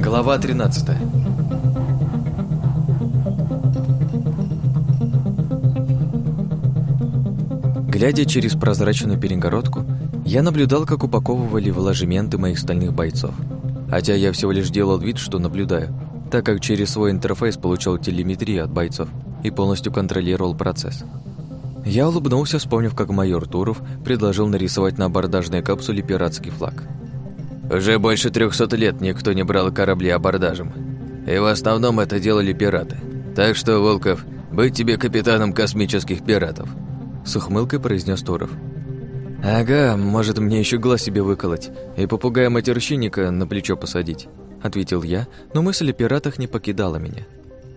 Глава 13 Глядя через прозрачную перегородку, я наблюдал, как упаковывали в моих стальных бойцов. Хотя я всего лишь делал вид, что наблюдаю, так как через свой интерфейс получал телеметрию от бойцов и полностью контролировал процесс. Я улыбнулся, вспомнив, как майор Туров предложил нарисовать на абордажной капсуле пиратский флаг. Уже больше трехсот лет никто не брал корабли абордажем. И в основном это делали пираты. Так что, Волков, быть тебе капитаном космических пиратов. С ухмылкой произнес Туров. «Ага, может, мне еще глаз себе выколоть и попугая-матерщинника на плечо посадить», ответил я, но мысль о пиратах не покидала меня.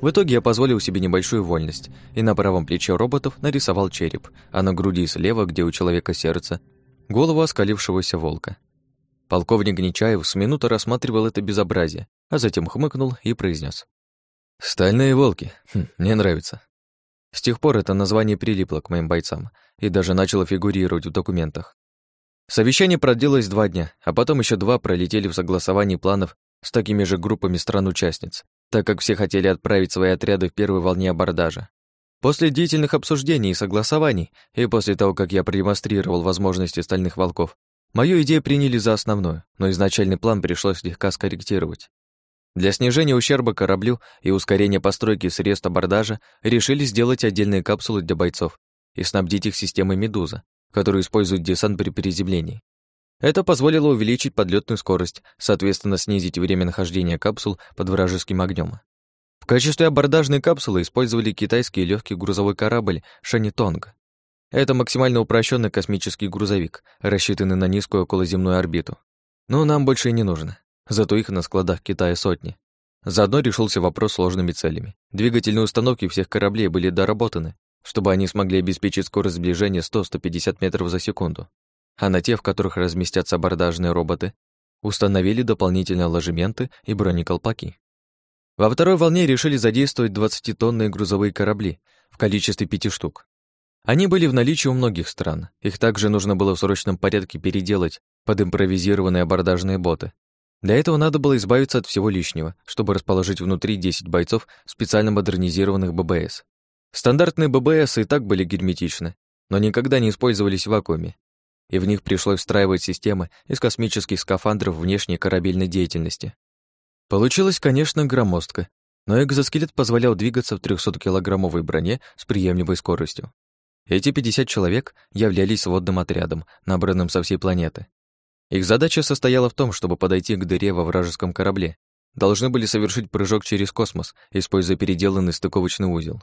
В итоге я позволил себе небольшую вольность и на правом плече роботов нарисовал череп, а на груди слева, где у человека сердце, голову оскалившегося волка. Полковник Нечаев с минуты рассматривал это безобразие, а затем хмыкнул и произнес: «Стальные волки. Хм, мне нравится». С тех пор это название прилипло к моим бойцам и даже начало фигурировать в документах. Совещание продлилось два дня, а потом еще два пролетели в согласовании планов с такими же группами стран-участниц, так как все хотели отправить свои отряды в первой волне абордажа. После длительных обсуждений и согласований, и после того, как я продемонстрировал возможности стальных волков, мою идею приняли за основную, но изначальный план пришлось слегка скорректировать. Для снижения ущерба кораблю и ускорения постройки средств абордажа решили сделать отдельные капсулы для бойцов и снабдить их системой «Медуза», которую использует десант при приземлении. Это позволило увеличить подлетную скорость, соответственно, снизить время нахождения капсул под вражеским огнем. В качестве абордажной капсулы использовали китайский легкий грузовой корабль «Шанитонг». Это максимально упрощенный космический грузовик, рассчитанный на низкую околоземную орбиту. Но нам больше и не нужно, зато их на складах Китая сотни. Заодно решился вопрос сложными целями. Двигательные установки всех кораблей были доработаны, чтобы они смогли обеспечить скорость сближения 100-150 метров за секунду а на те, в которых разместятся абордажные роботы, установили дополнительные ложементы и бронеколпаки. Во второй волне решили задействовать 20-тонные грузовые корабли в количестве пяти штук. Они были в наличии у многих стран, их также нужно было в срочном порядке переделать под импровизированные абордажные боты. Для этого надо было избавиться от всего лишнего, чтобы расположить внутри 10 бойцов специально модернизированных ББС. Стандартные ББС и так были герметичны, но никогда не использовались в вакууме, и в них пришлось встраивать системы из космических скафандров внешней корабельной деятельности. Получилось, конечно, громоздко, но экзоскелет позволял двигаться в 300-килограммовой броне с приемлемой скоростью. Эти 50 человек являлись водным отрядом, набранным со всей планеты. Их задача состояла в том, чтобы подойти к дыре во вражеском корабле. Должны были совершить прыжок через космос, используя переделанный стыковочный узел.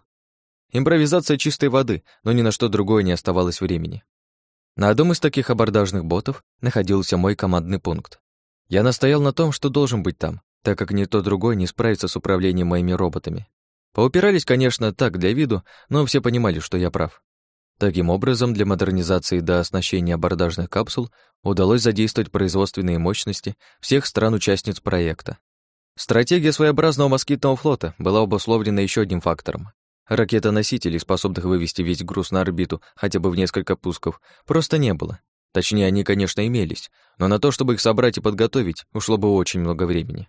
Импровизация чистой воды, но ни на что другое не оставалось времени. На одном из таких абордажных ботов находился мой командный пункт. Я настоял на том, что должен быть там, так как ни то другой не справится с управлением моими роботами. Поупирались, конечно, так, для виду, но все понимали, что я прав. Таким образом, для модернизации до оснащения абордажных капсул удалось задействовать производственные мощности всех стран-участниц проекта. Стратегия своеобразного москитного флота была обусловлена еще одним фактором Ракетоносителей, способных вывести весь груз на орбиту хотя бы в несколько пусков, просто не было. Точнее, они, конечно, имелись, но на то, чтобы их собрать и подготовить, ушло бы очень много времени.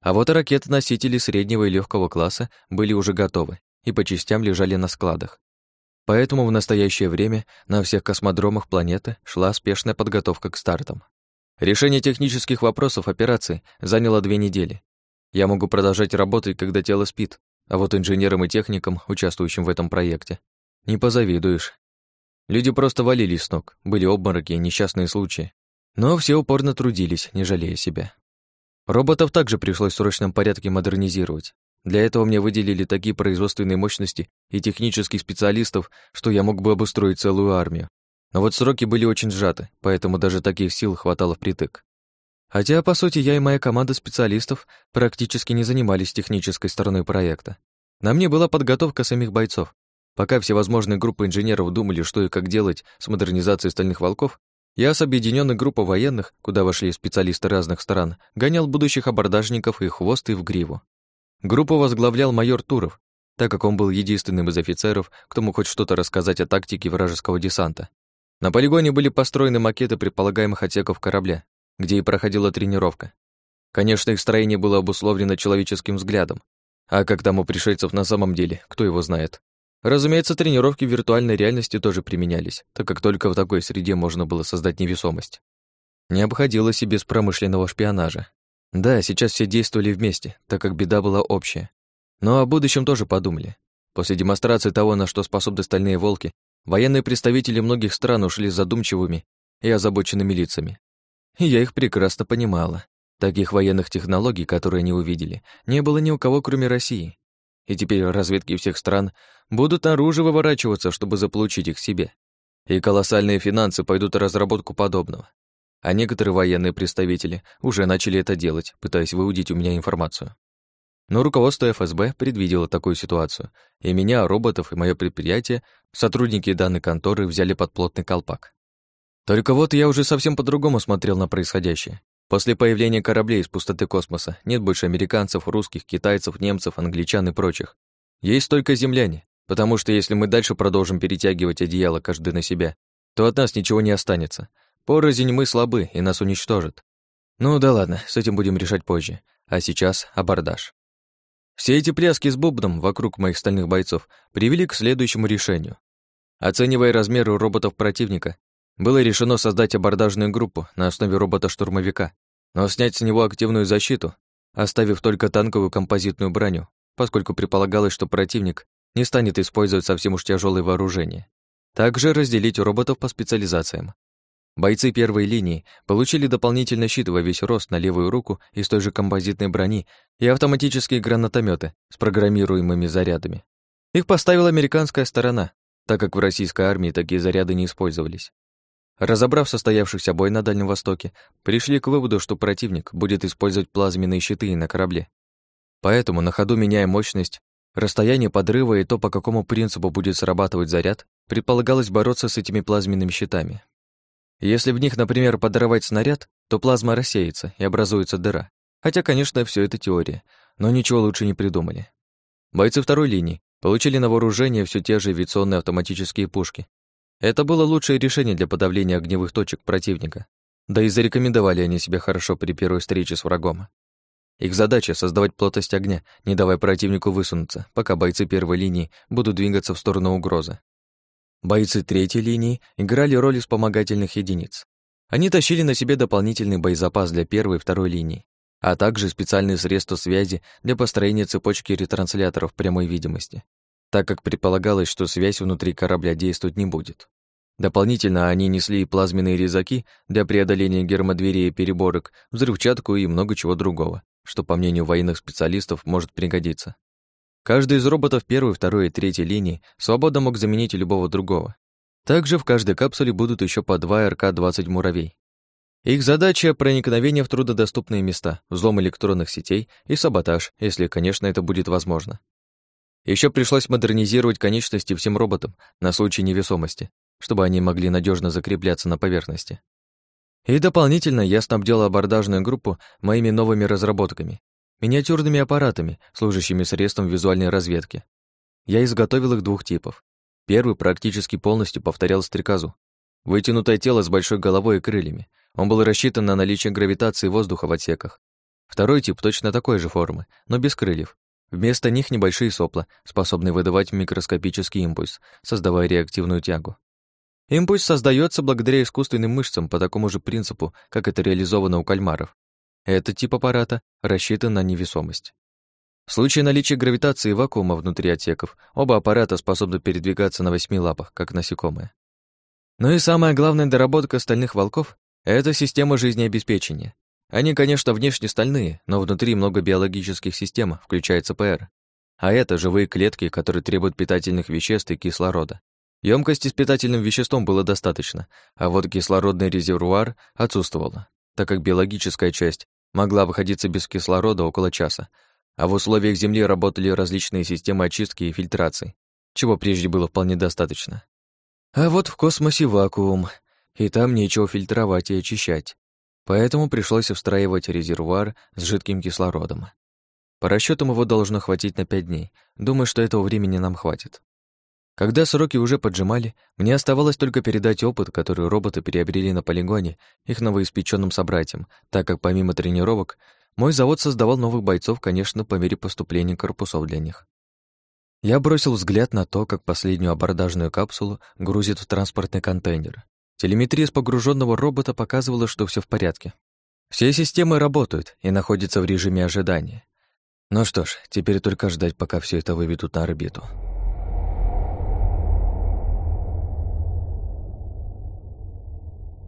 А вот ракетоносители среднего и легкого класса были уже готовы и по частям лежали на складах. Поэтому в настоящее время на всех космодромах планеты шла спешная подготовка к стартам. Решение технических вопросов операции заняло две недели. Я могу продолжать работать, когда тело спит, а вот инженерам и техникам, участвующим в этом проекте, не позавидуешь. Люди просто валились с ног, были обмороки и несчастные случаи. Но все упорно трудились, не жалея себя. Роботов также пришлось в срочном порядке модернизировать. Для этого мне выделили такие производственные мощности и технических специалистов, что я мог бы обустроить целую армию. Но вот сроки были очень сжаты, поэтому даже таких сил хватало впритык. Хотя, по сути, я и моя команда специалистов практически не занимались технической стороной проекта. На мне была подготовка самих бойцов. Пока всевозможные группы инженеров думали, что и как делать с модернизацией стальных волков, я с объединенной группой военных, куда вошли специалисты разных стран, гонял будущих абордажников и хвост и в гриву. Группу возглавлял майор Туров, так как он был единственным из офицеров, кто мог хоть что-то рассказать о тактике вражеского десанта. На полигоне были построены макеты предполагаемых отсеков корабля, где и проходила тренировка. Конечно, их строение было обусловлено человеческим взглядом, а как там у пришельцев на самом деле, кто его знает. Разумеется, тренировки в виртуальной реальности тоже применялись, так как только в такой среде можно было создать невесомость. Не обходилось и без промышленного шпионажа. Да, сейчас все действовали вместе, так как беда была общая. Но о будущем тоже подумали. После демонстрации того, на что способны стальные волки, военные представители многих стран ушли задумчивыми и озабоченными лицами. Я их прекрасно понимала. Таких военных технологий, которые они увидели, не было ни у кого, кроме России. И теперь разведки всех стран будут наружу выворачиваться, чтобы заполучить их себе. И колоссальные финансы пойдут на разработку подобного. А некоторые военные представители уже начали это делать, пытаясь выудить у меня информацию. Но руководство ФСБ предвидело такую ситуацию, и меня, роботов и мое предприятие, сотрудники данной конторы взяли под плотный колпак. Только вот я уже совсем по-другому смотрел на происходящее. После появления кораблей из пустоты космоса нет больше американцев, русских, китайцев, немцев, англичан и прочих. Есть только земляне, потому что если мы дальше продолжим перетягивать одеяло каждый на себя, то от нас ничего не останется. Порознь мы слабы, и нас уничтожат. Ну да ладно, с этим будем решать позже. А сейчас абордаж. Все эти пляски с бубном вокруг моих стальных бойцов привели к следующему решению. Оценивая размеры роботов противника, было решено создать абордажную группу на основе робота-штурмовика, но снять с него активную защиту, оставив только танковую композитную броню, поскольку предполагалось, что противник не станет использовать совсем уж тяжелое вооружение. Также разделить роботов по специализациям. Бойцы первой линии получили дополнительный щит во весь рост на левую руку из той же композитной брони и автоматические гранатометы с программируемыми зарядами. Их поставила американская сторона, так как в российской армии такие заряды не использовались. Разобрав состоявшийся бой на Дальнем Востоке, пришли к выводу, что противник будет использовать плазменные щиты на корабле. Поэтому, на ходу меняя мощность, расстояние подрыва и то, по какому принципу будет срабатывать заряд, предполагалось бороться с этими плазменными щитами. Если в них, например, подорвать снаряд, то плазма рассеется и образуется дыра. Хотя, конечно, все это теория, но ничего лучше не придумали. Бойцы второй линии получили на вооружение все те же авиационные автоматические пушки. Это было лучшее решение для подавления огневых точек противника. Да и зарекомендовали они себя хорошо при первой встрече с врагом. Их задача — создавать плотность огня, не давая противнику высунуться, пока бойцы первой линии будут двигаться в сторону угрозы. Бойцы третьей линии играли роль вспомогательных единиц. Они тащили на себе дополнительный боезапас для первой и второй линии, а также специальные средства связи для построения цепочки ретрансляторов прямой видимости, так как предполагалось, что связь внутри корабля действовать не будет. Дополнительно они несли плазменные резаки для преодоления гермодверей и переборок, взрывчатку и много чего другого, что, по мнению военных специалистов, может пригодиться. Каждый из роботов первой, второй и третьей линии свободно мог заменить любого другого. Также в каждой капсуле будут еще по два РК-20 муравей. Их задача — проникновение в трудодоступные места, взлом электронных сетей и саботаж, если, конечно, это будет возможно. Еще пришлось модернизировать конечности всем роботам на случай невесомости, чтобы они могли надежно закрепляться на поверхности. И дополнительно я снабдил абордажную группу моими новыми разработками, миниатюрными аппаратами, служащими средством визуальной разведки. Я изготовил их двух типов. Первый практически полностью повторял стрекозу. Вытянутое тело с большой головой и крыльями. Он был рассчитан на наличие гравитации воздуха в отсеках. Второй тип точно такой же формы, но без крыльев. Вместо них небольшие сопла, способные выдавать микроскопический импульс, создавая реактивную тягу. Импульс создается благодаря искусственным мышцам по такому же принципу, как это реализовано у кальмаров. Этот тип аппарата рассчитан на невесомость. В случае наличия гравитации и вакуума внутри отсеков, оба аппарата способны передвигаться на восьми лапах, как насекомые. Ну и самая главная доработка стальных волков — это система жизнеобеспечения. Они, конечно, внешне стальные, но внутри много биологических систем, включая ЦПР. А это живые клетки, которые требуют питательных веществ и кислорода. Емкости с питательным веществом было достаточно, а вот кислородный резервуар отсутствовал, так как биологическая часть могла обходиться без кислорода около часа, а в условиях Земли работали различные системы очистки и фильтрации, чего прежде было вполне достаточно. А вот в космосе вакуум, и там нечего фильтровать и очищать, поэтому пришлось встраивать резервуар с жидким кислородом. По расчетам его должно хватить на пять дней, думаю, что этого времени нам хватит. Когда сроки уже поджимали, мне оставалось только передать опыт, который роботы приобрели на полигоне их новоиспеченным собратьям, так как помимо тренировок, мой завод создавал новых бойцов, конечно, по мере поступления корпусов для них. Я бросил взгляд на то, как последнюю абордажную капсулу грузит в транспортный контейнер. Телеметрия с погруженного робота показывала, что все в порядке. Все системы работают и находятся в режиме ожидания. Ну что ж, теперь только ждать, пока все это выведут на орбиту.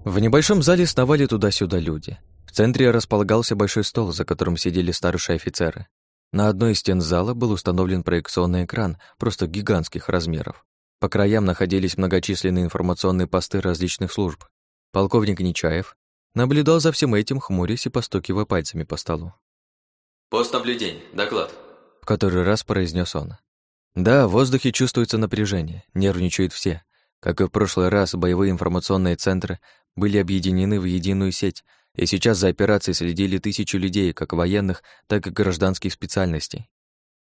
В небольшом зале сновали туда-сюда люди. В центре располагался большой стол, за которым сидели старшие офицеры. На одной из стен зала был установлен проекционный экран просто гигантских размеров. По краям находились многочисленные информационные посты различных служб. Полковник Нечаев наблюдал за всем этим, хмурясь и постукивая пальцами по столу. «Пост наблюдения. Доклад», — в который раз произнес он. Да, в воздухе чувствуется напряжение, нервничают все. Как и в прошлый раз, боевые информационные центры были объединены в единую сеть, и сейчас за операцией следили тысячи людей, как военных, так и гражданских специальностей.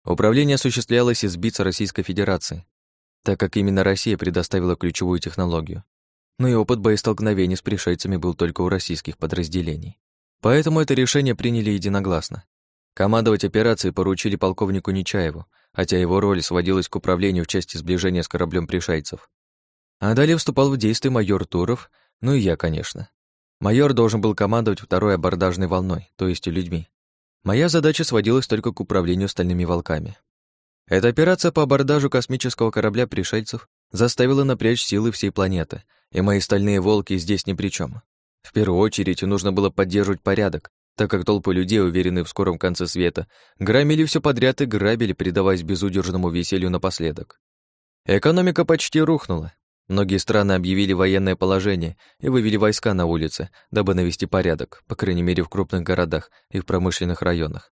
Управление осуществлялось из БИЦ Российской Федерации, так как именно Россия предоставила ключевую технологию. Но и опыт боестолкновений с пришельцами был только у российских подразделений. Поэтому это решение приняли единогласно. Командовать операцией поручили полковнику Нечаеву, хотя его роль сводилась к управлению в части сближения с кораблем пришельцев. А далее вступал в действие майор Туров ну и я, конечно. Майор должен был командовать второй абордажной волной, то есть людьми. Моя задача сводилась только к управлению стальными волками. Эта операция по абордажу космического корабля пришельцев заставила напрячь силы всей планеты, и мои стальные волки здесь ни при чем. В первую очередь нужно было поддерживать порядок, так как толпы людей, уверенные в скором конце света, громили все подряд и грабили, предаваясь безудержному веселью напоследок. Экономика почти рухнула, Многие страны объявили военное положение и вывели войска на улицы, дабы навести порядок, по крайней мере в крупных городах и в промышленных районах.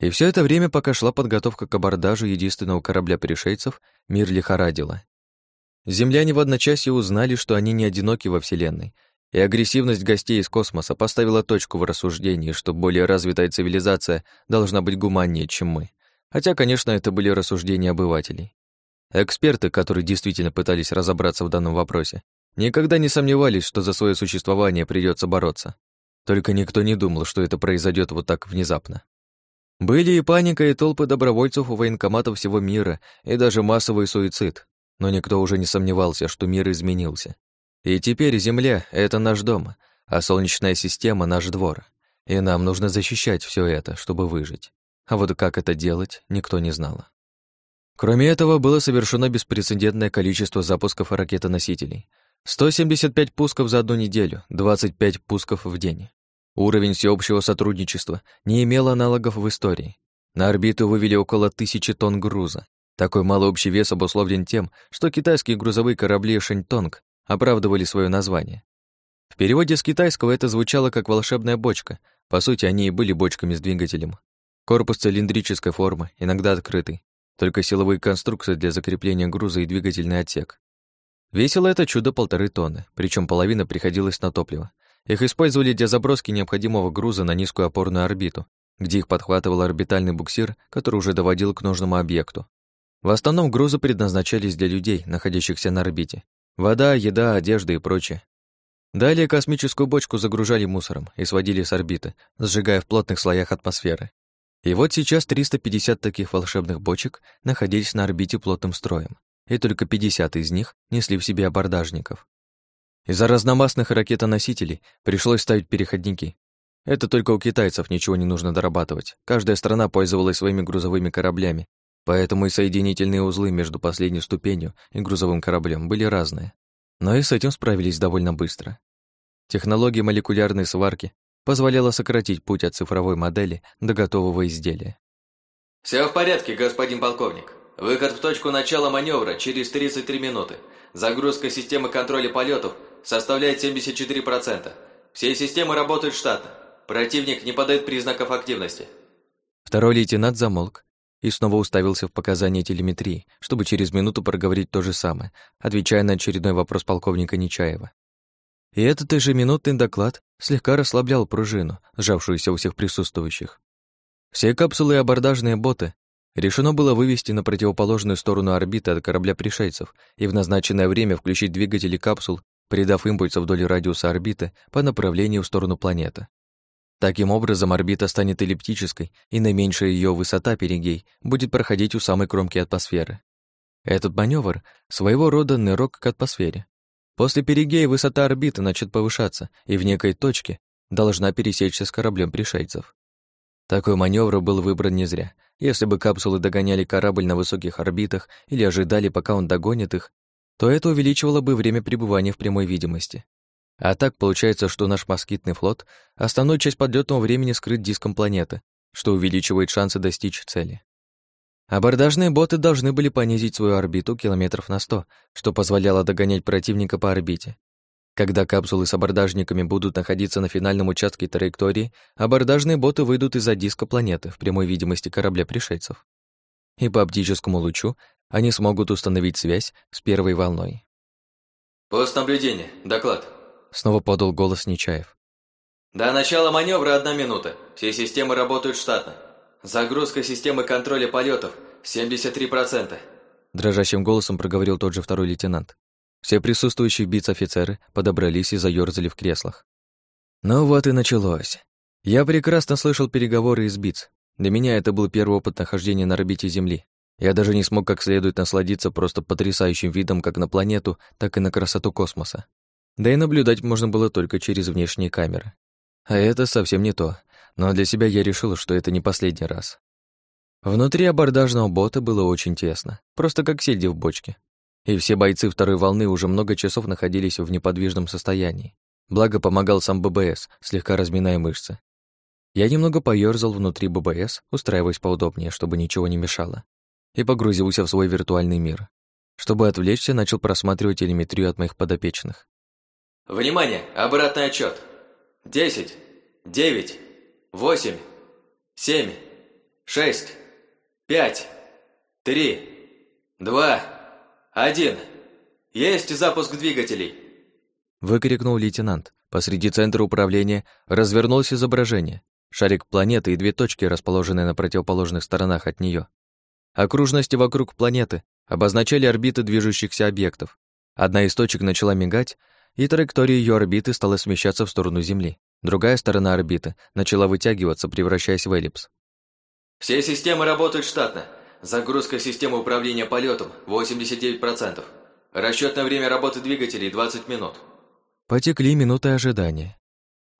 И все это время, пока шла подготовка к абордажу единственного корабля пришельцев, мир лихорадило. Земляне в одночасье узнали, что они не одиноки во Вселенной, и агрессивность гостей из космоса поставила точку в рассуждении, что более развитая цивилизация должна быть гуманнее, чем мы. Хотя, конечно, это были рассуждения обывателей. Эксперты, которые действительно пытались разобраться в данном вопросе, никогда не сомневались, что за свое существование придется бороться. Только никто не думал, что это произойдет вот так внезапно. Были и паника, и толпы добровольцев у военкоматов всего мира, и даже массовый суицид. Но никто уже не сомневался, что мир изменился. И теперь Земля — это наш дом, а Солнечная система — наш двор. И нам нужно защищать все это, чтобы выжить. А вот как это делать, никто не знал. Кроме этого, было совершено беспрецедентное количество запусков ракетоносителей. 175 пусков за одну неделю, 25 пусков в день. Уровень всеобщего сотрудничества не имел аналогов в истории. На орбиту вывели около тысячи тонн груза. Такой малый общий вес обусловлен тем, что китайские грузовые корабли «Шэньтонг» оправдывали свое название. В переводе с китайского это звучало как волшебная бочка. По сути, они и были бочками с двигателем. Корпус цилиндрической формы, иногда открытый, только силовые конструкции для закрепления груза и двигательный отсек. Весило это чудо полторы тонны, причем половина приходилась на топливо. Их использовали для заброски необходимого груза на низкую опорную орбиту, где их подхватывал орбитальный буксир, который уже доводил к нужному объекту. В основном грузы предназначались для людей, находящихся на орбите. Вода, еда, одежда и прочее. Далее космическую бочку загружали мусором и сводили с орбиты, сжигая в плотных слоях атмосферы. И вот сейчас 350 таких волшебных бочек находились на орбите плотным строем, и только 50 из них несли в себе абордажников. Из-за разномастных ракетоносителей пришлось ставить переходники. Это только у китайцев ничего не нужно дорабатывать. Каждая страна пользовалась своими грузовыми кораблями, поэтому и соединительные узлы между последней ступенью и грузовым кораблем были разные. Но и с этим справились довольно быстро. Технологии молекулярной сварки позволяло сократить путь от цифровой модели до готового изделия. «Все в порядке, господин полковник. Выход в точку начала маневра через 33 минуты. Загрузка системы контроля полетов составляет 74%. Все системы работают штатно. Противник не подает признаков активности». Второй лейтенант замолк и снова уставился в показания телеметрии, чтобы через минуту проговорить то же самое, отвечая на очередной вопрос полковника Нечаева. И этот ежеминутный доклад слегка расслаблял пружину, сжавшуюся у всех присутствующих. Все капсулы и абордажные боты Решено было вывести на противоположную сторону орбиты от корабля пришельцев и в назначенное время включить двигатели капсул, придав импульса вдоль радиуса орбиты по направлению в сторону планеты. Таким образом, орбита станет эллиптической, и наименьшая ее высота перигей будет проходить у самой кромки атмосферы. Этот маневр своего рода нырок к атмосфере. После перигея высота орбиты начнет повышаться, и в некой точке должна пересечься с кораблем пришельцев. Такой маневр был выбран не зря. Если бы капсулы догоняли корабль на высоких орбитах или ожидали, пока он догонит их, то это увеличивало бы время пребывания в прямой видимости. А так получается, что наш москитный флот основную часть подлетного времени скрыт диском планеты, что увеличивает шансы достичь цели. Абордажные боты должны были понизить свою орбиту километров на 100, что позволяло догонять противника по орбите. Когда капсулы с абордажниками будут находиться на финальном участке траектории, абордажные боты выйдут из-за диска планеты в прямой видимости корабля пришельцев. И по оптическому лучу они смогут установить связь с первой волной. «Пост наблюдения. Доклад», Снова подал голос Нечаев. До начала маневра одна минута. Все системы работают штатно. Загрузка системы контроля полетов 73%. Дрожащим голосом проговорил тот же второй лейтенант. Все присутствующие биц-офицеры подобрались и заёрзали в креслах. Ну вот и началось. Я прекрасно слышал переговоры из БИЦ. Для меня это был первый опыт нахождения на орбите Земли. Я даже не смог как следует насладиться просто потрясающим видом как на планету, так и на красоту космоса. Да и наблюдать можно было только через внешние камеры. А это совсем не то. Но для себя я решил, что это не последний раз. Внутри абордажного бота было очень тесно, просто как сельди в бочке. И все бойцы второй волны уже много часов находились в неподвижном состоянии. Благо помогал сам ББС, слегка разминая мышцы. Я немного поёрзал внутри ББС, устраиваясь поудобнее, чтобы ничего не мешало, и погрузился в свой виртуальный мир. Чтобы отвлечься, начал просматривать телеметрию от моих подопечных. Внимание! Обратный отчет. Десять, девять, восемь, семь, шесть, пять, три, два, один. Есть запуск двигателей. Выкрикнул лейтенант. Посреди центра управления развернулось изображение. Шарик планеты и две точки, расположенные на противоположных сторонах от нее. Окружности вокруг планеты обозначали орбиты движущихся объектов. Одна из точек начала мигать, и траектория ее орбиты стала смещаться в сторону Земли. Другая сторона орбиты начала вытягиваться, превращаясь в эллипс. Все системы работают штатно. Загрузка системы управления полетом 89%. Расчетное время работы двигателей 20 минут. Потекли минуты ожидания.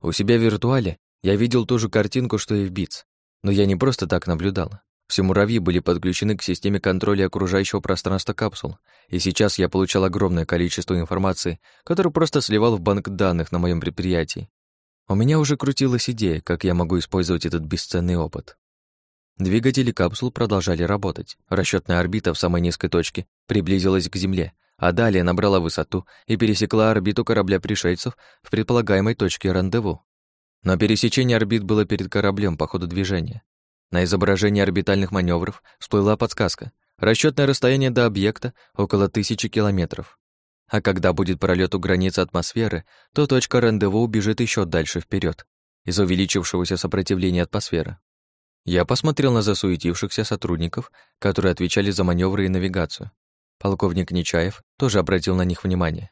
У себя в виртуале я видел ту же картинку, что и в БИЦ, но я не просто так наблюдал. Все муравьи были подключены к системе контроля окружающего пространства капсул, и сейчас я получал огромное количество информации, которую просто сливал в банк данных на моем предприятии. У меня уже крутилась идея, как я могу использовать этот бесценный опыт. Двигатели капсул продолжали работать. Расчетная орбита в самой низкой точке приблизилась к Земле, а далее набрала высоту и пересекла орбиту корабля пришельцев в предполагаемой точке рандеву. Но пересечение орбит было перед кораблем по ходу движения. На изображении орбитальных маневров всплыла подсказка. Расчетное расстояние до объекта около тысячи километров. А когда будет пролет у границы атмосферы, то точка рандеву убежит еще дальше вперед из-за увеличившегося сопротивления атмосферы. Я посмотрел на засуетившихся сотрудников, которые отвечали за маневры и навигацию. Полковник Нечаев тоже обратил на них внимание.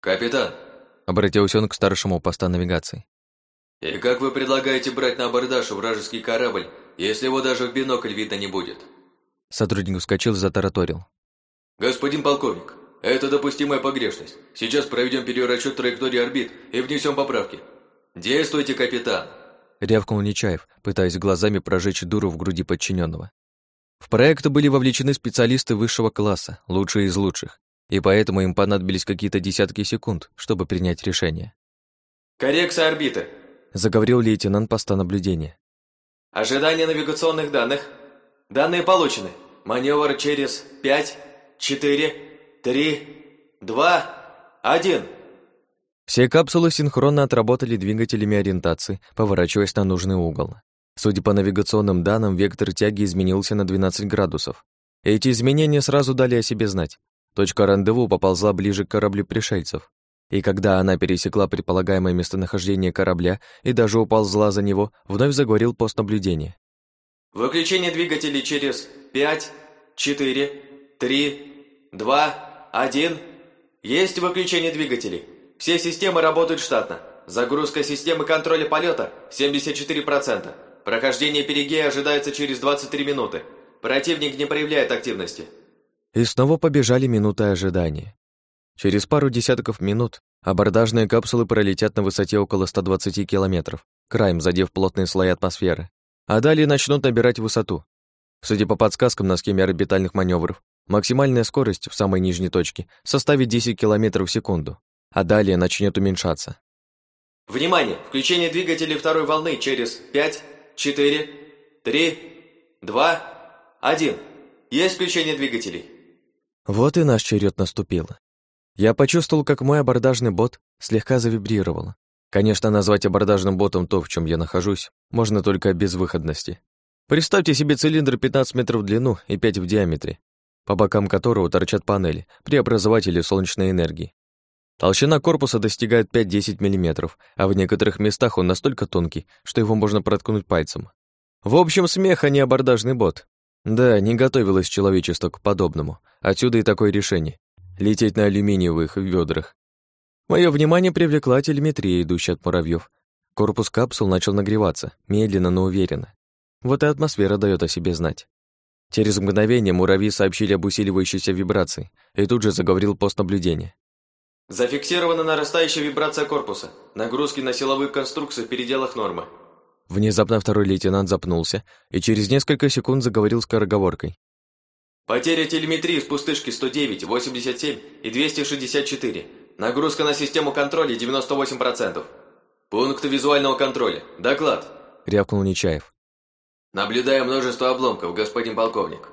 «Капитан!» — обратился он к старшему поста навигации. «И как вы предлагаете брать на абордаж вражеский корабль, если его даже в бинокль видно не будет?» Сотрудник вскочил и затараторил. «Господин полковник, это допустимая погрешность. Сейчас проведем перерасчет траектории орбит и внесем поправки. Действуйте, капитан!» Рявкнул Нечаев, пытаясь глазами прожечь дуру в груди подчиненного. В проект были вовлечены специалисты высшего класса, лучшие из лучших, и поэтому им понадобились какие-то десятки секунд, чтобы принять решение. «Коррекция орбиты», заговорил лейтенант поста наблюдения. Ожидание навигационных данных. Данные получены. Маневр через пять, четыре, три, два, один. Все капсулы синхронно отработали двигателями ориентации, поворачиваясь на нужный угол. Судя по навигационным данным, вектор тяги изменился на 12 градусов. Эти изменения сразу дали о себе знать. Точка рандеву поползла ближе к кораблю пришельцев и когда она пересекла предполагаемое местонахождение корабля и даже уползла за него, вновь заговорил пост наблюдения. Выключение двигателей через 5, 4, 3, 2, 1. Есть выключение двигателей. Все системы работают штатно. Загрузка системы контроля полета 74%. Прохождение перигея ожидается через 23 минуты. Противник не проявляет активности. И снова побежали минуты ожидания. Через пару десятков минут абордажные капсулы пролетят на высоте около 120 километров, краем задев плотные слои атмосферы, а далее начнут набирать высоту. Судя по подсказкам на схеме орбитальных маневров, максимальная скорость в самой нижней точке составит 10 км в секунду, а далее начнет уменьшаться. Внимание! Включение двигателей второй волны через 5, 4, 3, 2, 1. Есть включение двигателей. Вот и наш черед наступил. Я почувствовал, как мой абордажный бот слегка завибрировал. Конечно, назвать абордажным ботом то, в чем я нахожусь, можно только без выходности. Представьте себе цилиндр 15 метров в длину и 5 в диаметре, по бокам которого торчат панели, преобразователи солнечной энергии. Толщина корпуса достигает 5-10 мм, а в некоторых местах он настолько тонкий, что его можно проткнуть пальцем. В общем, смех, а не абордажный бот. Да, не готовилось человечество к подобному. Отсюда и такое решение — лететь на алюминиевых ведрах. Мое внимание привлекла телеметрия, идущая от муравьев. Корпус капсул начал нагреваться, медленно, но уверенно. Вот и атмосфера дает о себе знать. Через мгновение муравьи сообщили об усиливающейся вибрации, и тут же заговорил пост наблюдения. Зафиксирована нарастающая вибрация корпуса. Нагрузки на силовые конструкции в пределах нормы. Внезапно второй лейтенант запнулся и через несколько секунд заговорил скороговоркой. Потеря телеметрии с пустышки 109, 87 и 264. Нагрузка на систему контроля 98%. Пункт визуального контроля. Доклад. Рявкнул Нечаев. Наблюдая множество обломков, господин полковник.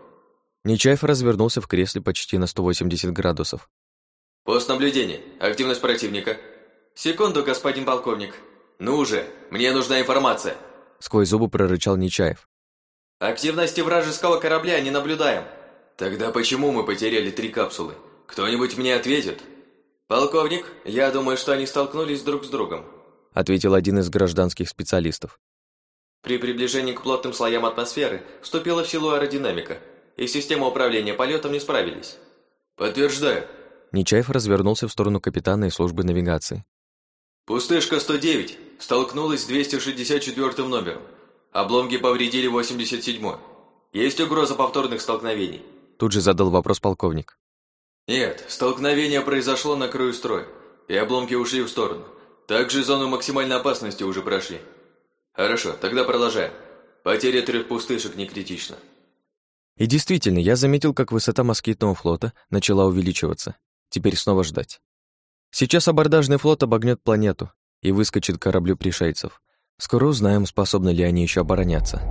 Нечаев развернулся в кресле почти на 180 градусов. Пост наблюдения. Активность противника. Секунду, господин полковник. Ну уже, мне нужна информация. Сквозь зубы прорычал Нечаев. Активности вражеского корабля не наблюдаем. Тогда почему мы потеряли три капсулы? Кто-нибудь мне ответит? Полковник, я думаю, что они столкнулись друг с другом. Ответил один из гражданских специалистов. При приближении к плотным слоям атмосферы вступила в силу аэродинамика, и система управления полетом не справились. Подтверждаю, Нечаев развернулся в сторону капитана и службы навигации. «Пустышка 109 столкнулась с 264 номером. Обломки повредили 87-й. Есть угроза повторных столкновений?» Тут же задал вопрос полковник. «Нет, столкновение произошло на краю строя, и обломки ушли в сторону. Также зону максимальной опасности уже прошли. Хорошо, тогда продолжаем. Потеря трех пустышек не критична». И действительно, я заметил, как высота москитного флота начала увеличиваться. Теперь снова ждать. Сейчас абордажный флот обогнет планету и выскочит кораблю пришельцев. Скоро узнаем, способны ли они еще обороняться.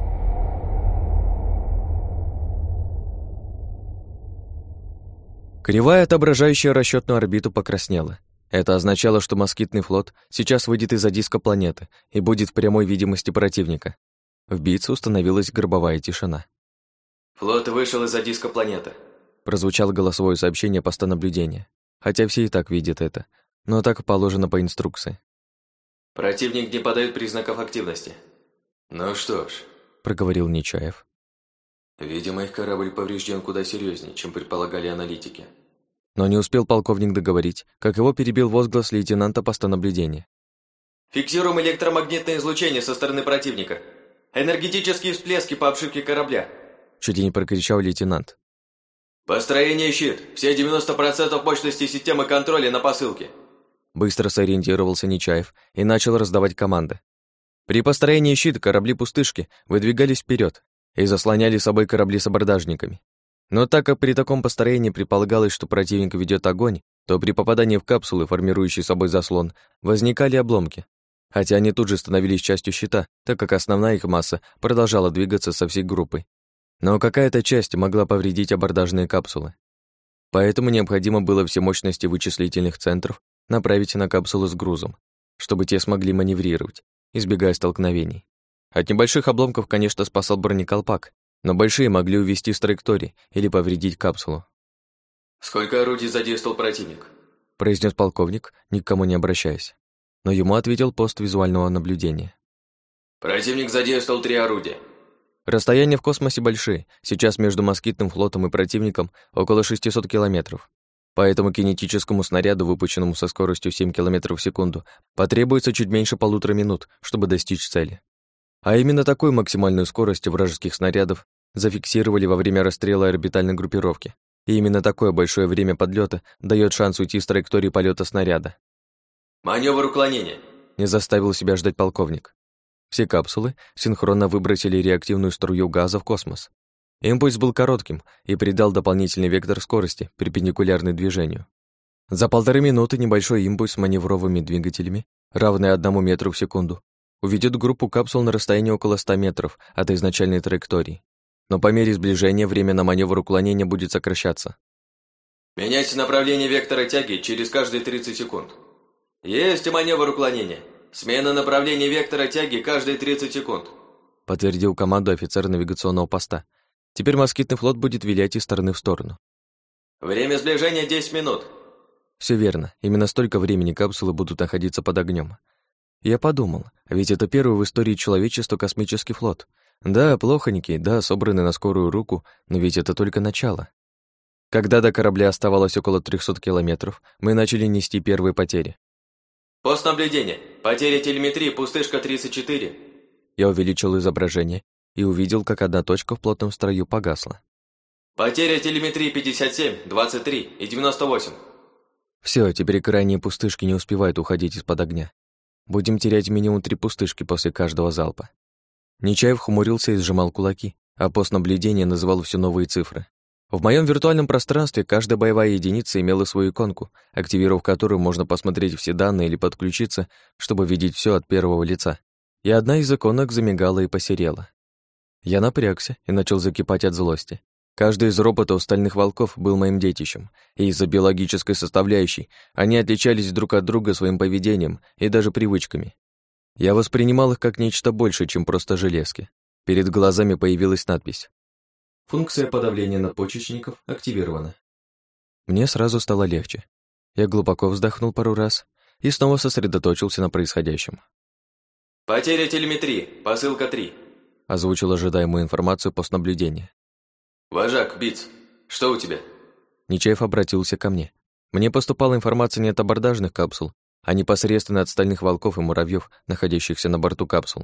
Кривая, отображающая расчетную орбиту, покраснела. Это означало, что москитный флот сейчас выйдет из-за диска планеты и будет в прямой видимости противника. В битце установилась гробовая тишина. «Флот вышел из-за диска планеты», прозвучало голосовое сообщение поста наблюдения хотя все и так видят это, но так положено по инструкции. «Противник не подает признаков активности». «Ну что ж», — проговорил Нечаев. «Видимо, их корабль поврежден куда серьезнее, чем предполагали аналитики». Но не успел полковник договорить, как его перебил возглас лейтенанта поста наблюдения. «Фиксируем электромагнитное излучение со стороны противника. Энергетические всплески по обшивке корабля», чуть ли не прокричал лейтенант. «Построение щит. Все 90% мощности системы контроля на посылке». Быстро сориентировался Нечаев и начал раздавать команды. При построении щита корабли-пустышки выдвигались вперед и заслоняли собой корабли с абордажниками. Но так как при таком построении предполагалось, что противник ведет огонь, то при попадании в капсулы, формирующие собой заслон, возникали обломки. Хотя они тут же становились частью щита, так как основная их масса продолжала двигаться со всей группой но какая-то часть могла повредить абордажные капсулы. Поэтому необходимо было все мощности вычислительных центров направить на капсулы с грузом, чтобы те смогли маневрировать, избегая столкновений. От небольших обломков, конечно, спасал бронеколпак, но большие могли увести с траектории или повредить капсулу. «Сколько орудий задействовал противник?» произнес полковник, никому не обращаясь. Но ему ответил пост визуального наблюдения. «Противник задействовал три орудия. Расстояния в космосе большие, сейчас между москитным флотом и противником около 600 километров. Поэтому кинетическому снаряду, выпущенному со скоростью 7 км в секунду, потребуется чуть меньше полутора минут, чтобы достичь цели. А именно такую максимальную скорость вражеских снарядов зафиксировали во время расстрела орбитальной группировки. И именно такое большое время подлета дает шанс уйти с траектории полета снаряда. Маневр уклонения. Не заставил себя ждать полковник. Все капсулы синхронно выбросили реактивную струю газа в космос. Импульс был коротким и придал дополнительный вектор скорости, перпендикулярный движению. За полторы минуты небольшой импульс с маневровыми двигателями, равный одному метру в секунду, уведет группу капсул на расстоянии около 100 метров от изначальной траектории. Но по мере сближения время на маневр уклонения будет сокращаться. Меняйте направление вектора тяги через каждые 30 секунд. Есть маневр уклонения. Смена направления вектора тяги каждые 30 секунд. Подтвердил команду офицер навигационного поста. Теперь москитный флот будет вилять из стороны в сторону. Время сближения 10 минут. Все верно. Именно столько времени капсулы будут находиться под огнем. Я подумал, ведь это первый в истории человечества космический флот. Да, плохонький, да, собранный на скорую руку, но ведь это только начало. Когда до корабля оставалось около 300 километров, мы начали нести первые потери. Пост наблюдения. Потеря телеметрии, пустышка 34. Я увеличил изображение и увидел, как одна точка в плотном строю погасла. Потеря телеметрии 57, 23 и 98. Все, теперь крайние пустышки не успевают уходить из-под огня. Будем терять минимум три пустышки после каждого залпа. Нечаев хмурился и сжимал кулаки, а пост наблюдения называл все новые цифры. В моем виртуальном пространстве каждая боевая единица имела свою иконку, активировав которую можно посмотреть все данные или подключиться, чтобы видеть все от первого лица. И одна из иконок замигала и посерела. Я напрягся и начал закипать от злости. Каждый из роботов стальных волков был моим детищем, и из-за биологической составляющей они отличались друг от друга своим поведением и даже привычками. Я воспринимал их как нечто большее, чем просто железки. Перед глазами появилась надпись. Функция подавления надпочечников активирована. Мне сразу стало легче. Я глубоко вздохнул пару раз и снова сосредоточился на происходящем. «Потеря телеметрии, посылка 3», озвучил ожидаемую информацию постнаблюдения. «Вожак, Биц, что у тебя?» Нечаев обратился ко мне. Мне поступала информация не от абордажных капсул, а непосредственно от стальных волков и муравьев, находящихся на борту капсул.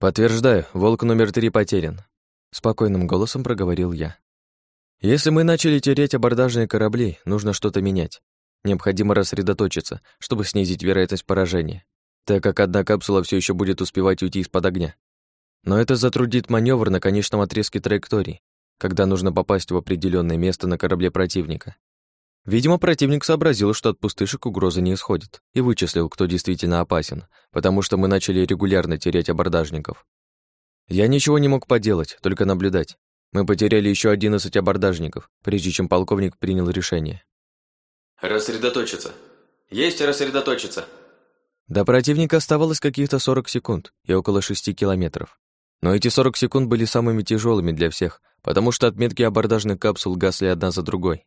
«Подтверждаю, волк номер три потерян», — спокойным голосом проговорил я. «Если мы начали терять абордажные корабли, нужно что-то менять. Необходимо рассредоточиться, чтобы снизить вероятность поражения, так как одна капсула все еще будет успевать уйти из-под огня. Но это затруднит маневр на конечном отрезке траектории, когда нужно попасть в определенное место на корабле противника. Видимо, противник сообразил, что от пустышек угрозы не исходит, и вычислил, кто действительно опасен, потому что мы начали регулярно терять абордажников. Я ничего не мог поделать, только наблюдать. Мы потеряли еще 11 абордажников, прежде чем полковник принял решение. «Рассредоточиться. Есть рассредоточиться». До противника оставалось каких-то 40 секунд и около 6 километров. Но эти 40 секунд были самыми тяжелыми для всех, потому что отметки абордажных капсул гасли одна за другой.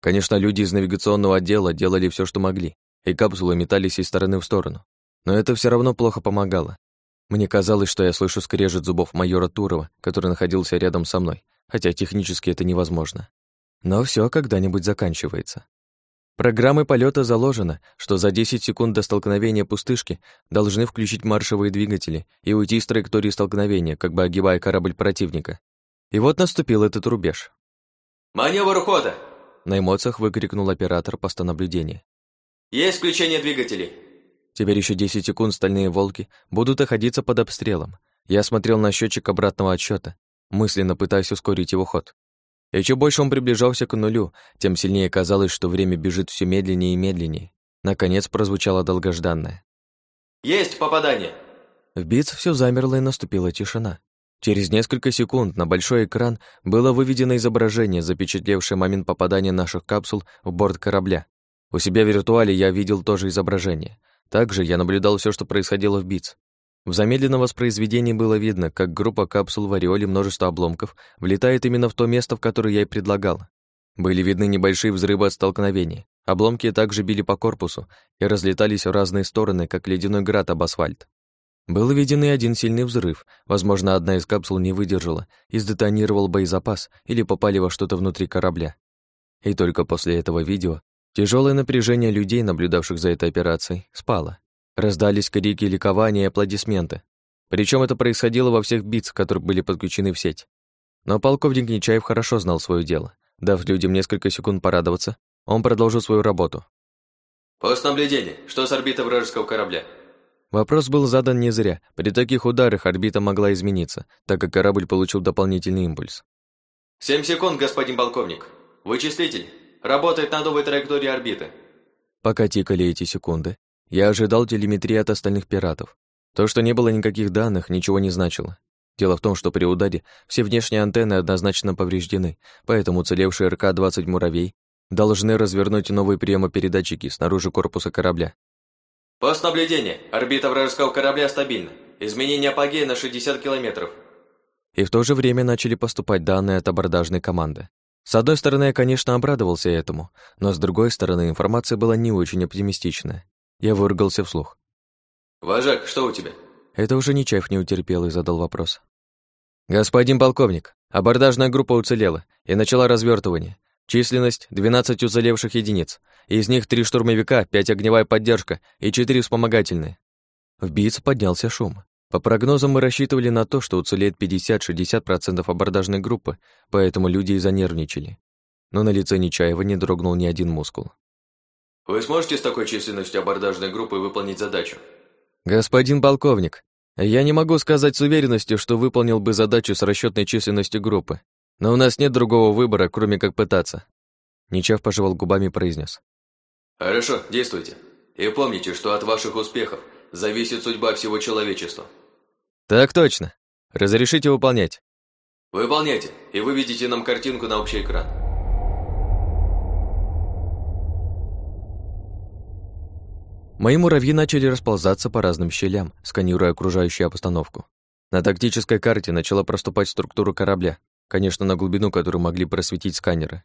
Конечно, люди из навигационного отдела делали все, что могли, и капсулы метались из стороны в сторону. Но это все равно плохо помогало. Мне казалось, что я слышу скрежет зубов майора Турова, который находился рядом со мной, хотя технически это невозможно. Но все когда-нибудь заканчивается. Программой полета заложено, что за 10 секунд до столкновения пустышки должны включить маршевые двигатели и уйти с траектории столкновения, как бы огибая корабль противника. И вот наступил этот рубеж. «Маневр ухода!» На эмоциях выкрикнул оператор постонаблюдения. «Есть включение двигателей!» Теперь еще 10 секунд стальные волки будут находиться под обстрелом. Я смотрел на счетчик обратного отсчета, мысленно пытаясь ускорить его ход. И чем больше он приближался к нулю, тем сильнее казалось, что время бежит все медленнее и медленнее. Наконец прозвучало долгожданное. «Есть попадание!» В битв все замерло и наступила тишина. Через несколько секунд на большой экран было выведено изображение, запечатлевшее момент попадания наших капсул в борт корабля. У себя в виртуале я видел то же изображение. Также я наблюдал все, что происходило в БИЦ. В замедленном воспроизведении было видно, как группа капсул в ореоле множества обломков влетает именно в то место, в которое я и предлагал. Были видны небольшие взрывы от столкновения. Обломки также били по корпусу и разлетались в разные стороны, как ледяной град об асфальт. Был виден и один сильный взрыв. Возможно, одна из капсул не выдержала и сдетонировал боезапас или попали во что-то внутри корабля. И только после этого видео тяжелое напряжение людей, наблюдавших за этой операцией, спало. Раздались крики, ликования и аплодисменты. Причем это происходило во всех битс, которые были подключены в сеть. Но полковник Нечаев хорошо знал свое дело. Дав людям несколько секунд порадоваться, он продолжил свою работу. «Пост наблюдения. Что с орбитой вражеского корабля?» Вопрос был задан не зря. При таких ударах орбита могла измениться, так как корабль получил дополнительный импульс. «Семь секунд, господин полковник. Вычислитель. Работает на новой траектории орбиты». Пока тикали эти секунды, я ожидал телеметрии от остальных пиратов. То, что не было никаких данных, ничего не значило. Дело в том, что при ударе все внешние антенны однозначно повреждены, поэтому уцелевшие РК-20 «Муравей» должны развернуть новые приемопередатчики снаружи корпуса корабля. Пост наблюдения. Орбита вражеского корабля стабильна. Изменение апогея на 60 километров. И в то же время начали поступать данные от абордажной команды. С одной стороны, я, конечно, обрадовался этому, но с другой стороны, информация была не очень оптимистичная. Я выругался вслух. «Вожак, что у тебя?» Это уже Нечаев не утерпел и задал вопрос. «Господин полковник, абордажная группа уцелела и начала развертывание. Численность — 12 уцелевших единиц. Из них три штурмовика, пять огневая поддержка и четыре вспомогательные. В БИЦ поднялся шум. По прогнозам мы рассчитывали на то, что уцелеет 50-60% абордажной группы, поэтому люди и занервничали. Но на лице Нечаева не дрогнул ни один мускул. «Вы сможете с такой численностью абордажной группы выполнить задачу?» «Господин полковник, я не могу сказать с уверенностью, что выполнил бы задачу с расчетной численностью группы, но у нас нет другого выбора, кроме как пытаться». Нечав пожевал губами произнес. Хорошо, действуйте. И помните, что от ваших успехов зависит судьба всего человечества. Так точно. Разрешите выполнять. Выполняйте, и выведите нам картинку на общий экран. Мои муравьи начали расползаться по разным щелям, сканируя окружающую обстановку. На тактической карте начала проступать структура корабля, конечно, на глубину, которую могли просветить сканеры.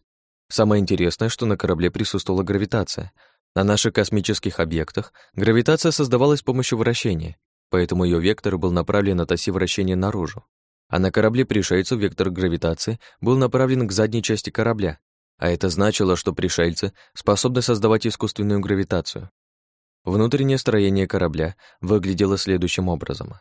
Самое интересное, что на корабле присутствовала гравитация. На наших космических объектах гравитация создавалась с помощью вращения, поэтому ее вектор был направлен от оси вращения наружу. А на корабле пришельцев вектор гравитации был направлен к задней части корабля, а это значило, что пришельцы способны создавать искусственную гравитацию. Внутреннее строение корабля выглядело следующим образом.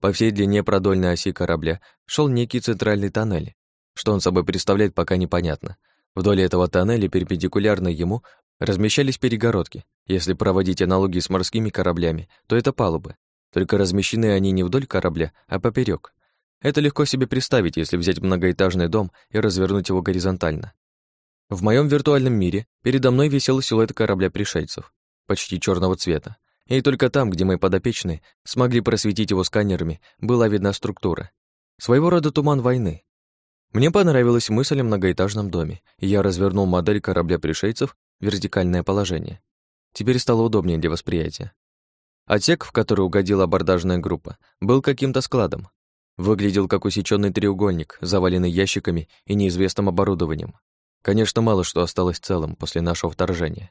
По всей длине продольной оси корабля шел некий центральный тоннель. Что он собой представляет, пока непонятно — Вдоль этого тоннеля, перпендикулярно ему, размещались перегородки. Если проводить аналогии с морскими кораблями, то это палубы. Только размещены они не вдоль корабля, а поперек. Это легко себе представить, если взять многоэтажный дом и развернуть его горизонтально. В моем виртуальном мире передо мной висел силуэт корабля пришельцев, почти черного цвета. И только там, где мои подопечные смогли просветить его сканерами, была видна структура. Своего рода туман войны, мне понравилась мысль о многоэтажном доме, и я развернул модель корабля пришельцев в вертикальное положение. Теперь стало удобнее для восприятия. Отсек, в который угодила абордажная группа, был каким-то складом. Выглядел как усеченный треугольник, заваленный ящиками и неизвестным оборудованием. Конечно, мало что осталось целым после нашего вторжения.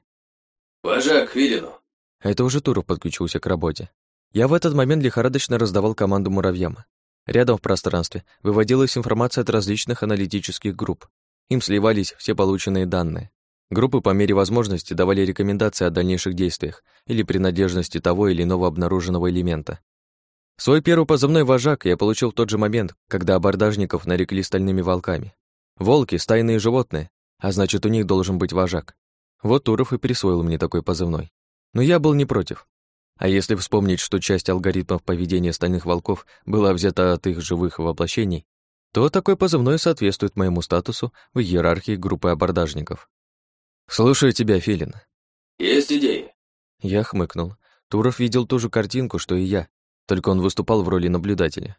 «Вожак, Вилину!» Это уже Туров подключился к работе. Я в этот момент лихорадочно раздавал команду муравьям. Рядом в пространстве выводилась информация от различных аналитических групп. Им сливались все полученные данные. Группы по мере возможности давали рекомендации о дальнейших действиях или принадлежности того или иного обнаруженного элемента. Свой первый позывной «Вожак» я получил в тот же момент, когда абордажников нарекли стальными волками. Волки — стайные животные, а значит, у них должен быть вожак. Вот Туров и присвоил мне такой позывной. Но я был не против. А если вспомнить, что часть алгоритмов поведения стальных волков была взята от их живых воплощений, то такой позывной соответствует моему статусу в иерархии группы абордажников. «Слушаю тебя, Филин». «Есть идеи?» Я хмыкнул. Туров видел ту же картинку, что и я, только он выступал в роли наблюдателя.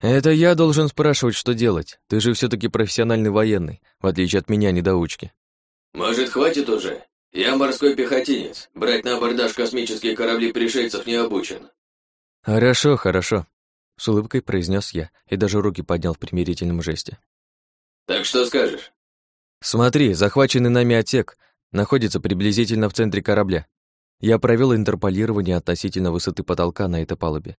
«Это я должен спрашивать, что делать. Ты же все таки профессиональный военный, в отличие от меня, недоучки». «Может, хватит уже? «Я морской пехотинец. Брать на абордаж космические корабли пришельцев не обучен». «Хорошо, хорошо», — с улыбкой произнес я и даже руки поднял в примирительном жесте. «Так что скажешь?» «Смотри, захваченный нами отсек находится приблизительно в центре корабля. Я провел интерполирование относительно высоты потолка на этой палубе.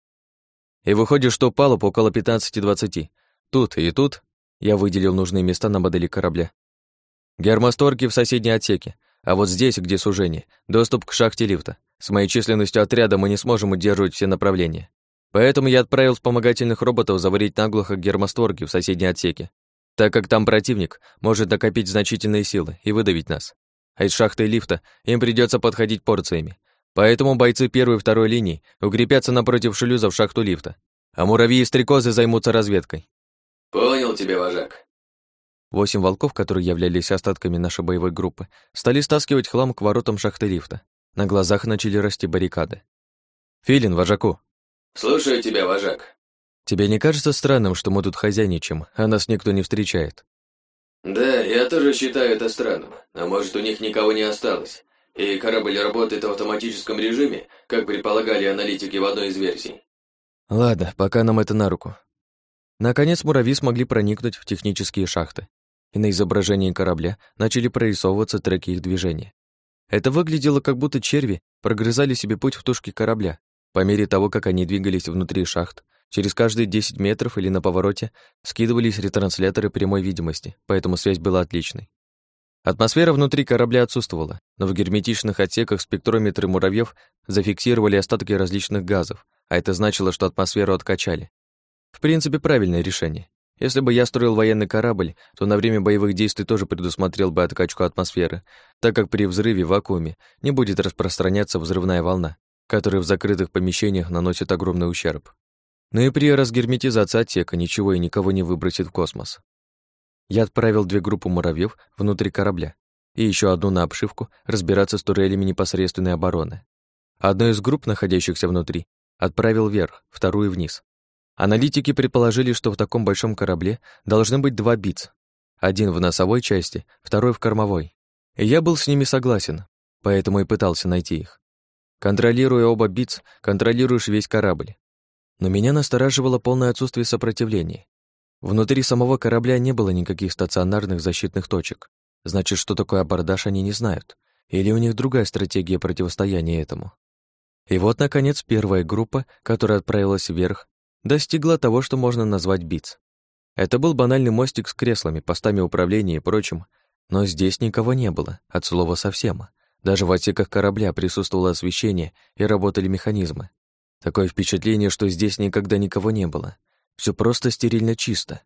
И выходит, что палуб около 15-20. Тут и тут я выделил нужные места на модели корабля. Гермосторки в соседней отсеке, а вот здесь, где сужение, доступ к шахте лифта. С моей численностью отряда мы не сможем удерживать все направления. Поэтому я отправил вспомогательных роботов заварить наглухо гермостворки в соседней отсеке, так как там противник может накопить значительные силы и выдавить нас. А из шахты лифта им придется подходить порциями. Поэтому бойцы первой и второй линии укрепятся напротив шлюза в шахту лифта, а муравьи и стрекозы займутся разведкой. Понял тебя, вожак. Восемь волков, которые являлись остатками нашей боевой группы, стали стаскивать хлам к воротам шахты лифта. На глазах начали расти баррикады. «Филин, вожаку!» «Слушаю тебя, вожак». «Тебе не кажется странным, что мы тут хозяйничаем, а нас никто не встречает?» «Да, я тоже считаю это странным. А может, у них никого не осталось, и корабль работает в автоматическом режиме, как предполагали аналитики в одной из версий». «Ладно, пока нам это на руку». Наконец муравьи смогли проникнуть в технические шахты, и на изображении корабля начали прорисовываться треки их движения. Это выглядело, как будто черви прогрызали себе путь в тушке корабля. По мере того, как они двигались внутри шахт, через каждые 10 метров или на повороте скидывались ретрансляторы прямой видимости, поэтому связь была отличной. Атмосфера внутри корабля отсутствовала, но в герметичных отсеках спектрометры муравьев зафиксировали остатки различных газов, а это значило, что атмосферу откачали. В принципе, правильное решение. Если бы я строил военный корабль, то на время боевых действий тоже предусмотрел бы откачку атмосферы, так как при взрыве в вакууме не будет распространяться взрывная волна, которая в закрытых помещениях наносит огромный ущерб. Но и при разгерметизации отсека ничего и никого не выбросит в космос. Я отправил две группы муравьев внутри корабля и еще одну на обшивку разбираться с турелями непосредственной обороны. Одну из групп, находящихся внутри, отправил вверх, вторую вниз. Аналитики предположили, что в таком большом корабле должны быть два БИЦ. Один в носовой части, второй в кормовой. И я был с ними согласен, поэтому и пытался найти их. Контролируя оба БИЦ, контролируешь весь корабль. Но меня настораживало полное отсутствие сопротивления. Внутри самого корабля не было никаких стационарных защитных точек. Значит, что такое абордаж, они не знают. Или у них другая стратегия противостояния этому. И вот, наконец, первая группа, которая отправилась вверх, достигла того, что можно назвать БИЦ. Это был банальный мостик с креслами, постами управления и прочим, но здесь никого не было, от слова совсем. Даже в отсеках корабля присутствовало освещение и работали механизмы. Такое впечатление, что здесь никогда никого не было. Все просто стерильно чисто.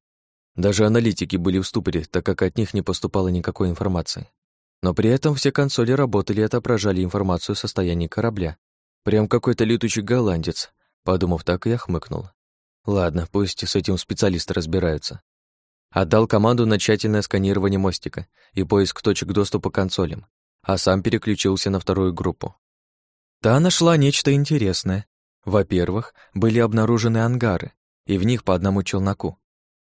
Даже аналитики были в ступоре, так как от них не поступало никакой информации. Но при этом все консоли работали и отображали информацию о состоянии корабля. Прям какой-то летучий голландец. Подумав так, я хмыкнул. Ладно, пусть с этим специалисты разбираются. Отдал команду на тщательное сканирование мостика и поиск точек доступа к консолям, а сам переключился на вторую группу. Та нашла нечто интересное. Во-первых, были обнаружены ангары, и в них по одному челноку.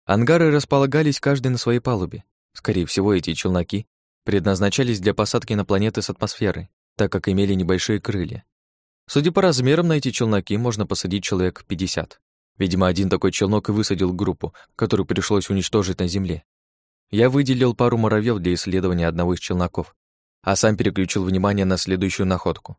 Ангары располагались каждый на своей палубе. Скорее всего, эти челноки предназначались для посадки на планеты с атмосферой, так как имели небольшие крылья. Судя по размерам, на эти челноки можно посадить человек 50. Видимо, один такой челнок и высадил группу, которую пришлось уничтожить на земле. Я выделил пару муравьев для исследования одного из челноков, а сам переключил внимание на следующую находку.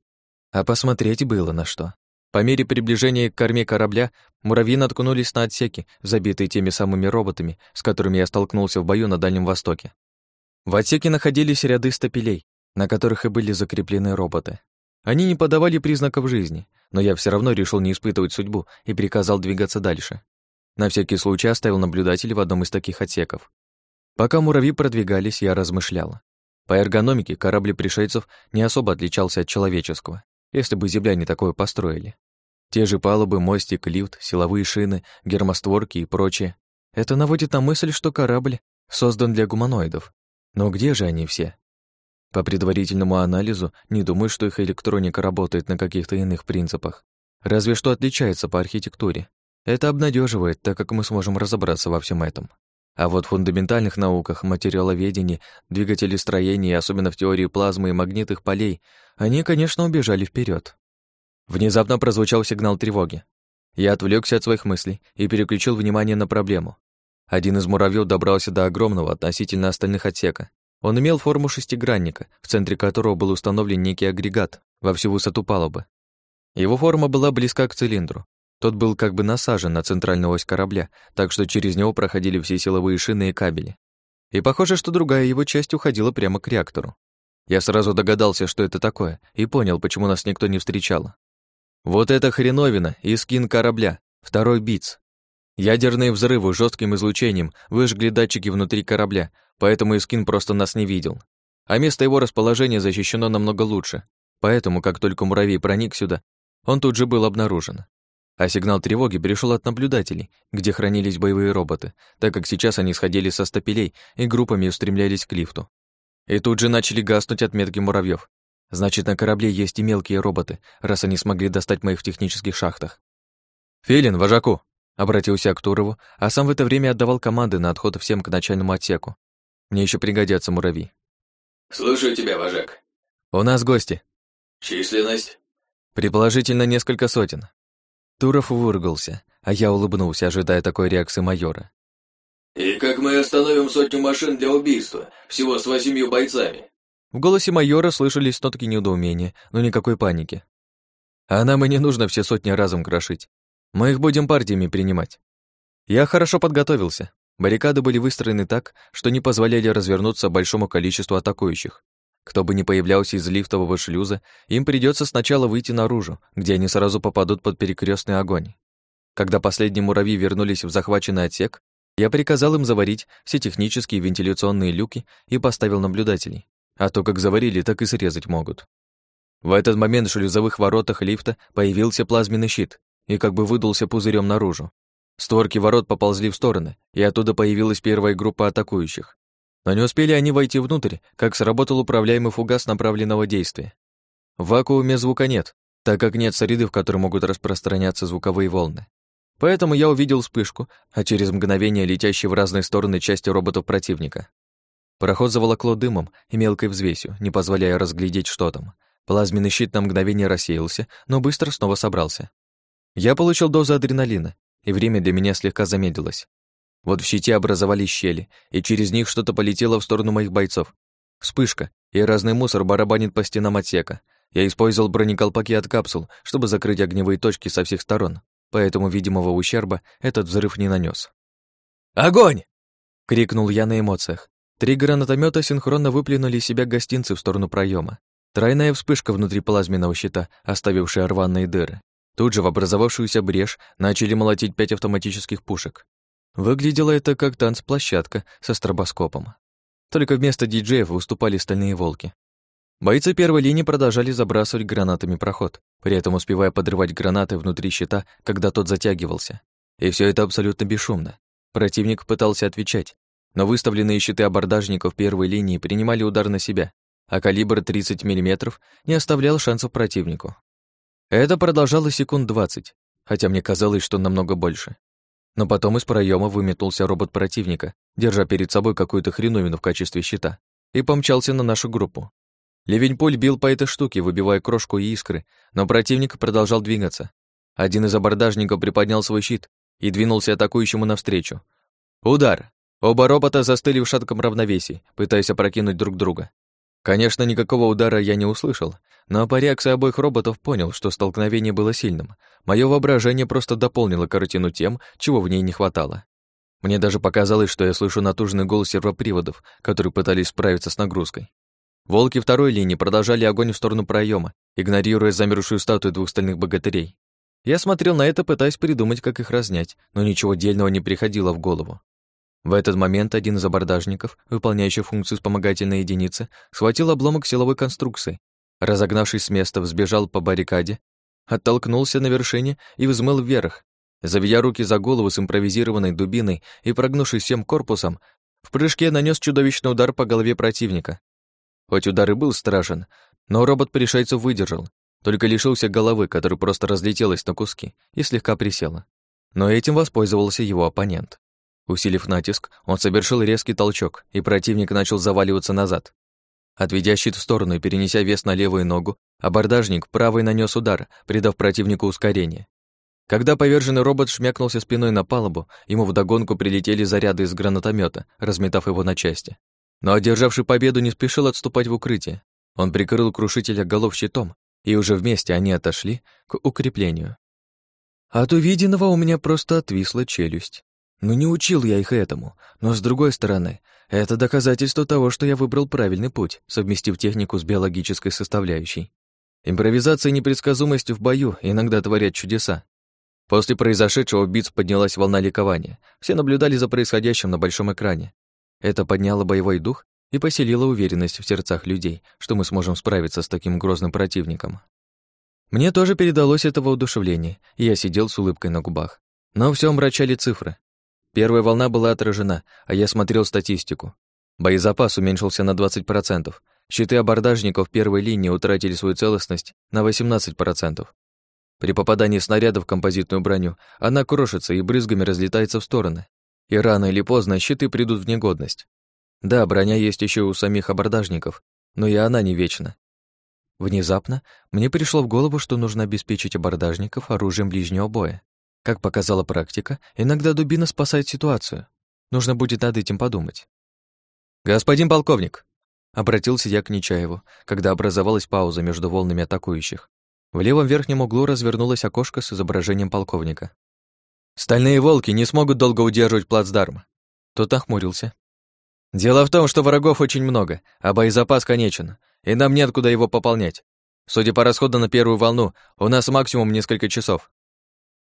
А посмотреть было на что. По мере приближения к корме корабля муравьи наткнулись на отсеки, забитые теми самыми роботами, с которыми я столкнулся в бою на Дальнем Востоке. В отсеке находились ряды стапелей, на которых и были закреплены роботы. Они не подавали признаков жизни, но я все равно решил не испытывать судьбу и приказал двигаться дальше. На всякий случай оставил наблюдателя в одном из таких отсеков. Пока муравьи продвигались, я размышляла. По эргономике корабль пришельцев не особо отличался от человеческого, если бы земляне такое построили. Те же палубы, мостик, лифт, силовые шины, гермостворки и прочее. Это наводит на мысль, что корабль создан для гуманоидов. Но где же они все? По предварительному анализу, не думаю, что их электроника работает на каких-то иных принципах. Разве что отличается по архитектуре. Это обнадеживает, так как мы сможем разобраться во всем этом. А вот в фундаментальных науках, материаловедении, двигателестроении, особенно в теории плазмы и магнитных полей, они, конечно, убежали вперед. Внезапно прозвучал сигнал тревоги. Я отвлекся от своих мыслей и переключил внимание на проблему. Один из муравьев добрался до огромного относительно остальных отсека он имел форму шестигранника, в центре которого был установлен некий агрегат во всю высоту палубы. Его форма была близка к цилиндру, Тот был как бы насажен на центральную ось корабля, так что через него проходили все силовые шины и кабели. И похоже, что другая его часть уходила прямо к реактору. Я сразу догадался, что это такое, и понял, почему нас никто не встречал. Вот это хреновина и скин корабля, второй БИЦ. Ядерные взрывы жестким излучением выжгли датчики внутри корабля, поэтому Искин просто нас не видел. А место его расположения защищено намного лучше, поэтому, как только муравей проник сюда, он тут же был обнаружен. А сигнал тревоги перешел от наблюдателей, где хранились боевые роботы, так как сейчас они сходили со стапелей и группами устремлялись к лифту. И тут же начали гаснуть отметки муравьев. Значит, на корабле есть и мелкие роботы, раз они смогли достать моих в технических шахтах. «Филин, вожаку!» — обратился к Турову, а сам в это время отдавал команды на отход всем к начальному отсеку. Мне еще пригодятся муравьи. «Слушаю тебя, вожак». «У нас гости». «Численность?» «Предположительно, несколько сотен». Туров выругался, а я улыбнулся, ожидая такой реакции майора. «И как мы остановим сотню машин для убийства, всего с восемью бойцами?» В голосе майора слышались нотки недоумения, но никакой паники. «А нам и не нужно все сотни разом крошить. Мы их будем партиями принимать». Я хорошо подготовился. Баррикады были выстроены так, что не позволяли развернуться большому количеству атакующих. Кто бы ни появлялся из лифтового шлюза, им придется сначала выйти наружу, где они сразу попадут под перекрестный огонь. Когда последние муравьи вернулись в захваченный отсек, я приказал им заварить все технические вентиляционные люки и поставил наблюдателей. А то как заварили, так и срезать могут. В этот момент в шлюзовых воротах лифта появился плазменный щит и как бы выдулся пузырем наружу. Створки ворот поползли в стороны, и оттуда появилась первая группа атакующих. Но не успели они войти внутрь, как сработал управляемый фугас направленного действия. В вакууме звука нет, так как нет среды, в которой могут распространяться звуковые волны. Поэтому я увидел вспышку, а через мгновение летящие в разные стороны части роботов противника. Пароход заволокло дымом и мелкой взвесью, не позволяя разглядеть, что там. Плазменный щит на мгновение рассеялся, но быстро снова собрался. Я получил дозу адреналина, и время для меня слегка замедлилось. Вот в щите образовались щели, и через них что-то полетело в сторону моих бойцов. Вспышка, и разный мусор барабанит по стенам отсека. Я использовал бронеколпаки от капсул, чтобы закрыть огневые точки со всех сторон, поэтому видимого ущерба этот взрыв не нанес. «Огонь!» — крикнул я на эмоциях. Три гранатомета синхронно выплюнули себя гостинцы в сторону проема. Тройная вспышка внутри плазменного щита, оставившая рваные дыры. Тут же в образовавшуюся брешь начали молотить пять автоматических пушек. Выглядело это как танцплощадка со стробоскопом. Только вместо диджеев выступали стальные волки. Бойцы первой линии продолжали забрасывать гранатами проход, при этом успевая подрывать гранаты внутри щита, когда тот затягивался. И все это абсолютно бесшумно. Противник пытался отвечать, но выставленные щиты абордажников первой линии принимали удар на себя, а калибр 30 мм не оставлял шансов противнику. Это продолжалось секунд двадцать, хотя мне казалось, что намного больше. Но потом из проема выметнулся робот противника, держа перед собой какую-то хреновину в качестве щита, и помчался на нашу группу. Ливень пуль бил по этой штуке, выбивая крошку и искры, но противник продолжал двигаться. Один из абордажников приподнял свой щит и двинулся атакующему навстречу. Удар! Оба робота застыли в шатком равновесии, пытаясь опрокинуть друг друга. Конечно, никакого удара я не услышал, но по реакции обоих роботов понял, что столкновение было сильным. Мое воображение просто дополнило картину тем, чего в ней не хватало. Мне даже показалось, что я слышу натужный голос сервоприводов, которые пытались справиться с нагрузкой. Волки второй линии продолжали огонь в сторону проема, игнорируя замершую статую двух стальных богатырей. Я смотрел на это, пытаясь придумать, как их разнять, но ничего дельного не приходило в голову. В этот момент один из абордажников, выполняющий функцию вспомогательной единицы, схватил обломок силовой конструкции, разогнавшись с места, взбежал по баррикаде, оттолкнулся на вершине и взмыл вверх. Заведя руки за голову с импровизированной дубиной и прогнувшись всем корпусом, в прыжке нанес чудовищный удар по голове противника. Хоть удар и был страшен, но робот пришельцев выдержал, только лишился головы, которая просто разлетелась на куски и слегка присела. Но этим воспользовался его оппонент. Усилив натиск, он совершил резкий толчок, и противник начал заваливаться назад. Отведя щит в сторону и перенеся вес на левую ногу, абордажник правой нанес удар, придав противнику ускорение. Когда поверженный робот шмякнулся спиной на палубу, ему вдогонку прилетели заряды из гранатомета, разметав его на части. Но одержавший победу не спешил отступать в укрытие. Он прикрыл крушителя голов щитом, и уже вместе они отошли к укреплению. От увиденного у меня просто отвисла челюсть. Ну не учил я их этому, но с другой стороны, это доказательство того, что я выбрал правильный путь, совместив технику с биологической составляющей. Импровизация и непредсказуемость в бою иногда творят чудеса. После произошедшего в Битс поднялась волна ликования. Все наблюдали за происходящим на большом экране. Это подняло боевой дух и поселило уверенность в сердцах людей, что мы сможем справиться с таким грозным противником. Мне тоже передалось это воодушевление, и я сидел с улыбкой на губах. Но все омрачали цифры. Первая волна была отражена, а я смотрел статистику. Боезапас уменьшился на 20%. Щиты абордажников первой линии утратили свою целостность на 18%. При попадании снаряда в композитную броню она крошится и брызгами разлетается в стороны. И рано или поздно щиты придут в негодность. Да, броня есть еще у самих абордажников, но и она не вечна. Внезапно мне пришло в голову, что нужно обеспечить абордажников оружием ближнего боя. Как показала практика, иногда дубина спасает ситуацию. Нужно будет над этим подумать. «Господин полковник!» Обратился я к Нечаеву, когда образовалась пауза между волнами атакующих. В левом верхнем углу развернулось окошко с изображением полковника. «Стальные волки не смогут долго удерживать плацдарм». Тот охмурился. «Дело в том, что врагов очень много, а боезапас конечен, и нам неоткуда его пополнять. Судя по расходу на первую волну, у нас максимум несколько часов.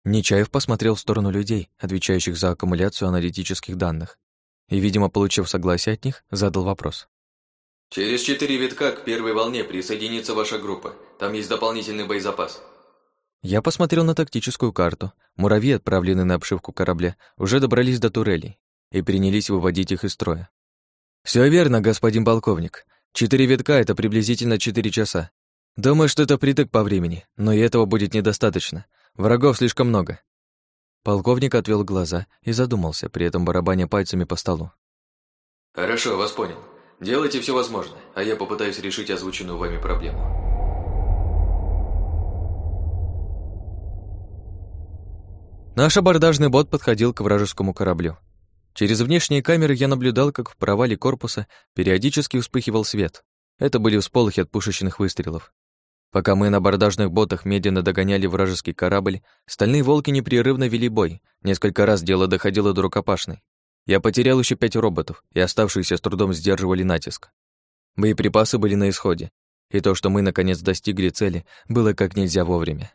Нечаев посмотрел в сторону людей, отвечающих за аккумуляцию аналитических данных, и, видимо, получив согласие от них, задал вопрос. «Через четыре витка к первой волне присоединится ваша группа. Там есть дополнительный боезапас». Я посмотрел на тактическую карту. Муравьи, отправленные на обшивку корабля, уже добрались до турелей и принялись выводить их из строя. Все верно, господин полковник. Четыре витка — это приблизительно четыре часа. Думаю, что это притык по времени, но и этого будет недостаточно. Врагов слишком много. Полковник отвел глаза и задумался, при этом барабаня пальцами по столу. Хорошо, вас понял. Делайте все возможное, а я попытаюсь решить озвученную вами проблему. Наш абордажный бот подходил к вражескому кораблю. Через внешние камеры я наблюдал, как в провале корпуса периодически вспыхивал свет. Это были всполохи от пушечных выстрелов. Пока мы на бордажных ботах медленно догоняли вражеский корабль, стальные волки непрерывно вели бой. Несколько раз дело доходило до рукопашной. Я потерял еще пять роботов, и оставшиеся с трудом сдерживали натиск. Боеприпасы были на исходе, и то, что мы наконец достигли цели, было как нельзя вовремя.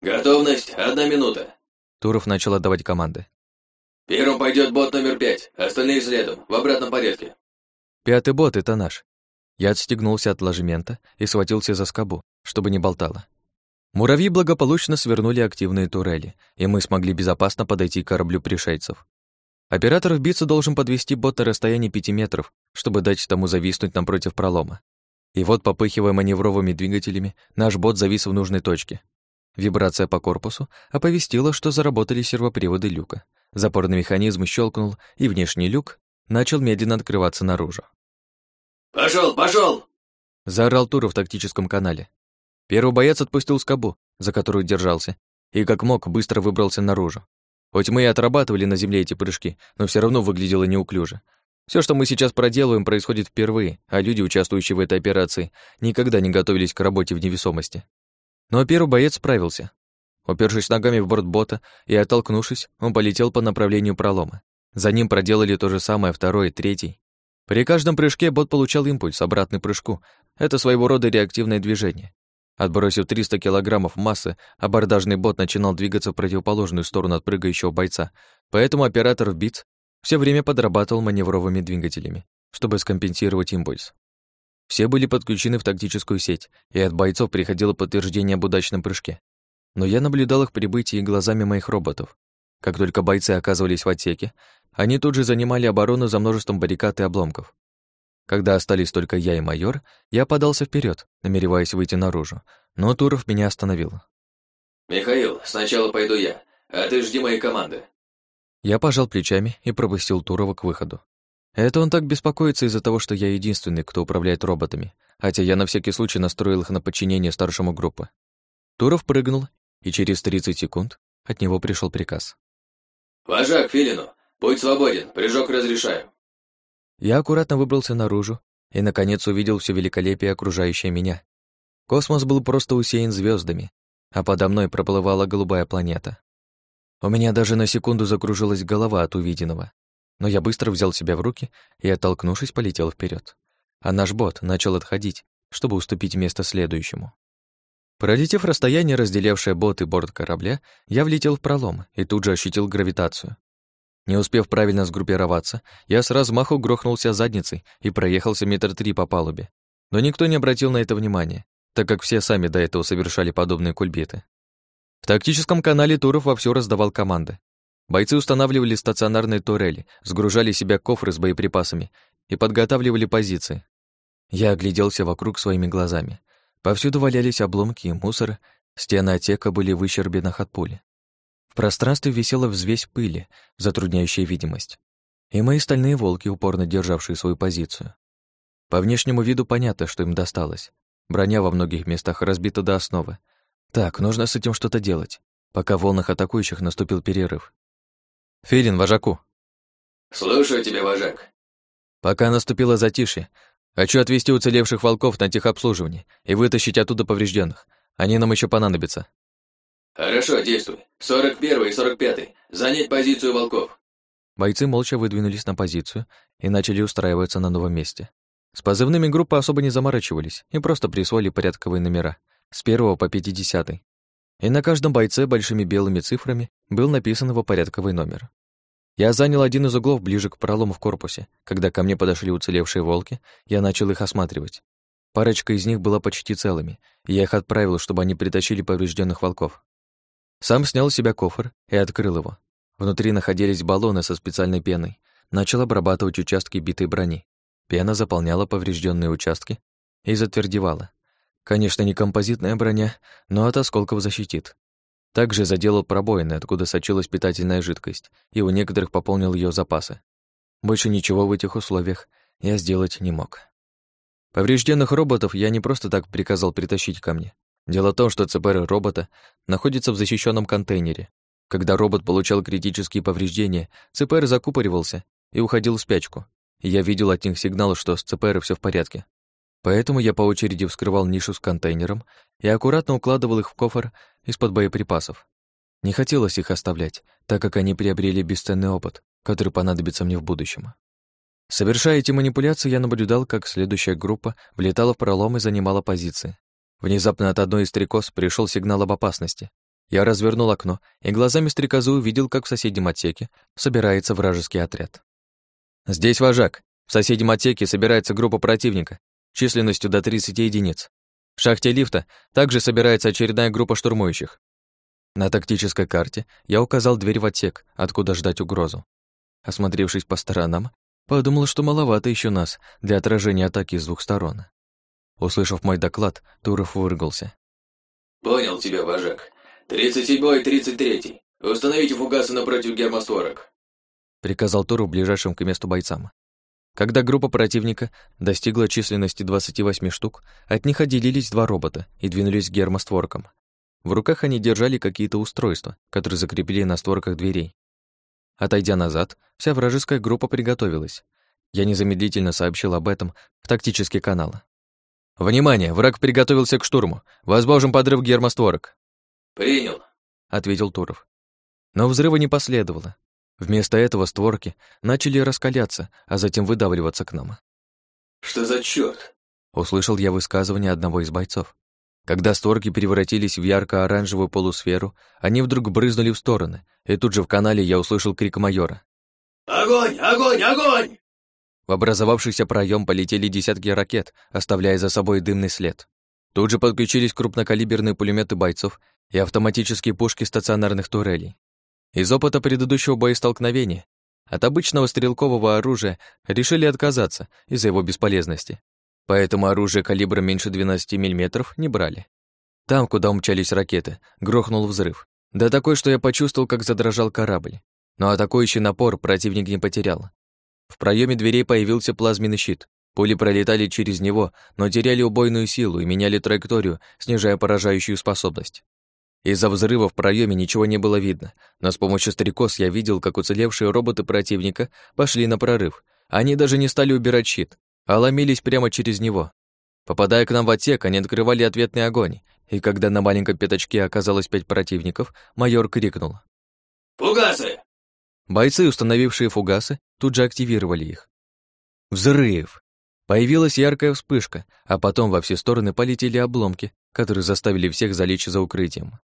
«Готовность, одна минута!» Туров начал отдавать команды. «Первым пойдет бот номер пять, остальные следом, в обратном порядке». «Пятый бот — это наш. Я отстегнулся от ложемента и схватился за скобу, чтобы не болтало. Муравьи благополучно свернули активные турели, и мы смогли безопасно подойти к кораблю пришельцев. Оператор вбиться должен подвести бот на расстоянии пяти метров, чтобы дать тому зависнуть напротив пролома. И вот, попыхивая маневровыми двигателями, наш бот завис в нужной точке. Вибрация по корпусу оповестила, что заработали сервоприводы люка. Запорный механизм щелкнул, и внешний люк начал медленно открываться наружу. «Пошел, пошел!» — заорал Туру в тактическом канале. Первый боец отпустил скобу, за которую держался, и как мог быстро выбрался наружу. Хоть мы и отрабатывали на земле эти прыжки, но все равно выглядело неуклюже. Все, что мы сейчас проделываем, происходит впервые, а люди, участвующие в этой операции, никогда не готовились к работе в невесомости. Но первый боец справился. Упершись ногами в борт бота и оттолкнувшись, он полетел по направлению пролома. За ним проделали то же самое второй и третий. При каждом прыжке бот получал импульс, обратный прыжку. Это своего рода реактивное движение. Отбросив 300 килограммов массы, абордажный бот начинал двигаться в противоположную сторону от прыгающего бойца, поэтому оператор в БИЦ все время подрабатывал маневровыми двигателями, чтобы скомпенсировать импульс. Все были подключены в тактическую сеть, и от бойцов приходило подтверждение об удачном прыжке. Но я наблюдал их прибытие глазами моих роботов. Как только бойцы оказывались в отсеке, они тут же занимали оборону за множеством баррикад и обломков. Когда остались только я и майор, я подался вперед, намереваясь выйти наружу, но Туров меня остановил. «Михаил, сначала пойду я, а ты жди моей команды». Я пожал плечами и пропустил Турова к выходу. Это он так беспокоится из-за того, что я единственный, кто управляет роботами, хотя я на всякий случай настроил их на подчинение старшему группы. Туров прыгнул, и через 30 секунд от него пришел приказ. «Вожак, Филину, «Будь свободен, прыжок разрешаю». Я аккуратно выбрался наружу и, наконец, увидел все великолепие окружающее меня. Космос был просто усеян звездами. а подо мной проплывала голубая планета. У меня даже на секунду закружилась голова от увиденного, но я быстро взял себя в руки и, оттолкнувшись, полетел вперед. А наш бот начал отходить, чтобы уступить место следующему. Пролетев расстояние, разделявшее бот и борт корабля, я влетел в пролом и тут же ощутил гравитацию. Не успев правильно сгруппироваться, я с размаху грохнулся задницей и проехался метр три по палубе. Но никто не обратил на это внимания, так как все сами до этого совершали подобные кульбиты. В тактическом канале Туров вовсю раздавал команды. Бойцы устанавливали стационарные турели, сгружали себя кофры с боеприпасами и подготавливали позиции. Я огляделся вокруг своими глазами. Повсюду валялись обломки и мусор, стены отсека были в выщербинах от пули. В пространстве висела взвесь пыли, затрудняющая видимость. И мои стальные волки, упорно державшие свою позицию. По внешнему виду понятно, что им досталось. Броня во многих местах разбита до основы. Так, нужно с этим что-то делать, пока в волнах атакующих наступил перерыв. Филин, вожаку. Слушаю тебя, вожак. Пока наступило затишье, Хочу отвезти уцелевших волков на техобслуживание и вытащить оттуда поврежденных. Они нам еще понадобятся. Хорошо, действуй. 41 и 45 Занять позицию волков. Бойцы молча выдвинулись на позицию и начали устраиваться на новом месте. С позывными группы особо не заморачивались и просто присвоили порядковые номера с первого по 50 -й. И на каждом бойце большими белыми цифрами был написан его порядковый номер. Я занял один из углов ближе к пролому в корпусе. Когда ко мне подошли уцелевшие волки, я начал их осматривать. Парочка из них была почти целыми, и я их отправил, чтобы они притащили поврежденных волков. Сам снял с себя кофр и открыл его. Внутри находились баллоны со специальной пеной. Начал обрабатывать участки битой брони. Пена заполняла поврежденные участки и затвердевала. Конечно, не композитная броня, но от осколков защитит. Также заделал пробоины, откуда сочилась питательная жидкость, и у некоторых пополнил ее запасы. Больше ничего в этих условиях я сделать не мог. Поврежденных роботов я не просто так приказал притащить ко мне. Дело в том, что ЦПР робота находится в защищенном контейнере. Когда робот получал критические повреждения, ЦПР закупоривался и уходил в спячку. Я видел от них сигнал, что с ЦПР все в порядке. Поэтому я по очереди вскрывал нишу с контейнером и аккуратно укладывал их в кофр из-под боеприпасов. Не хотелось их оставлять, так как они приобрели бесценный опыт, который понадобится мне в будущем. Совершая эти манипуляции, я наблюдал, как следующая группа влетала в пролом и занимала позиции. Внезапно от одной из стрекоз пришел сигнал об опасности. Я развернул окно и глазами стрекозы увидел, как в соседнем отсеке собирается вражеский отряд. «Здесь вожак. В соседнем отсеке собирается группа противника численностью до 30 единиц. В шахте лифта также собирается очередная группа штурмующих. На тактической карте я указал дверь в отсек, откуда ждать угрозу. Осмотревшись по сторонам, подумал, что маловато еще нас для отражения атаки с двух сторон. Услышав мой доклад, Туров выргался. «Понял тебя, вожак. 37-й и 33-й. Установите фугасы напротив гермостворок», приказал Туру ближайшим к месту бойцам. Когда группа противника достигла численности 28 штук, от них отделились два робота и двинулись к гермостворкам. В руках они держали какие-то устройства, которые закрепили на створках дверей. Отойдя назад, вся вражеская группа приготовилась. Я незамедлительно сообщил об этом в тактический канал. «Внимание! Враг приготовился к штурму. Возможен подрыв гермостворок». «Принял», — ответил Туров. Но взрыва не последовало. Вместо этого створки начали раскаляться, а затем выдавливаться к нам. «Что за чёрт?» — услышал я высказывание одного из бойцов. Когда створки превратились в ярко-оранжевую полусферу, они вдруг брызнули в стороны, и тут же в канале я услышал крик майора. «Огонь! Огонь! Огонь!» В образовавшийся проем полетели десятки ракет, оставляя за собой дымный след. Тут же подключились крупнокалиберные пулеметы бойцов и автоматические пушки стационарных турелей. Из опыта предыдущего боестолкновения от обычного стрелкового оружия решили отказаться из-за его бесполезности. Поэтому оружие калибра меньше 12 мм не брали. Там, куда умчались ракеты, грохнул взрыв. Да такой, что я почувствовал, как задрожал корабль. Но атакующий напор противник не потерял. В проеме дверей появился плазменный щит. Пули пролетали через него, но теряли убойную силу и меняли траекторию, снижая поражающую способность. Из-за взрыва в проеме ничего не было видно, но с помощью стрекоз я видел, как уцелевшие роботы противника пошли на прорыв. Они даже не стали убирать щит, а ломились прямо через него. Попадая к нам в отсек, они открывали ответный огонь, и когда на маленьком пятачке оказалось пять противников, майор крикнул. «Фугасы!» Бойцы, установившие фугасы, тут же активировали их. Взрыв! Появилась яркая вспышка, а потом во все стороны полетели обломки, которые заставили всех залечь за укрытием.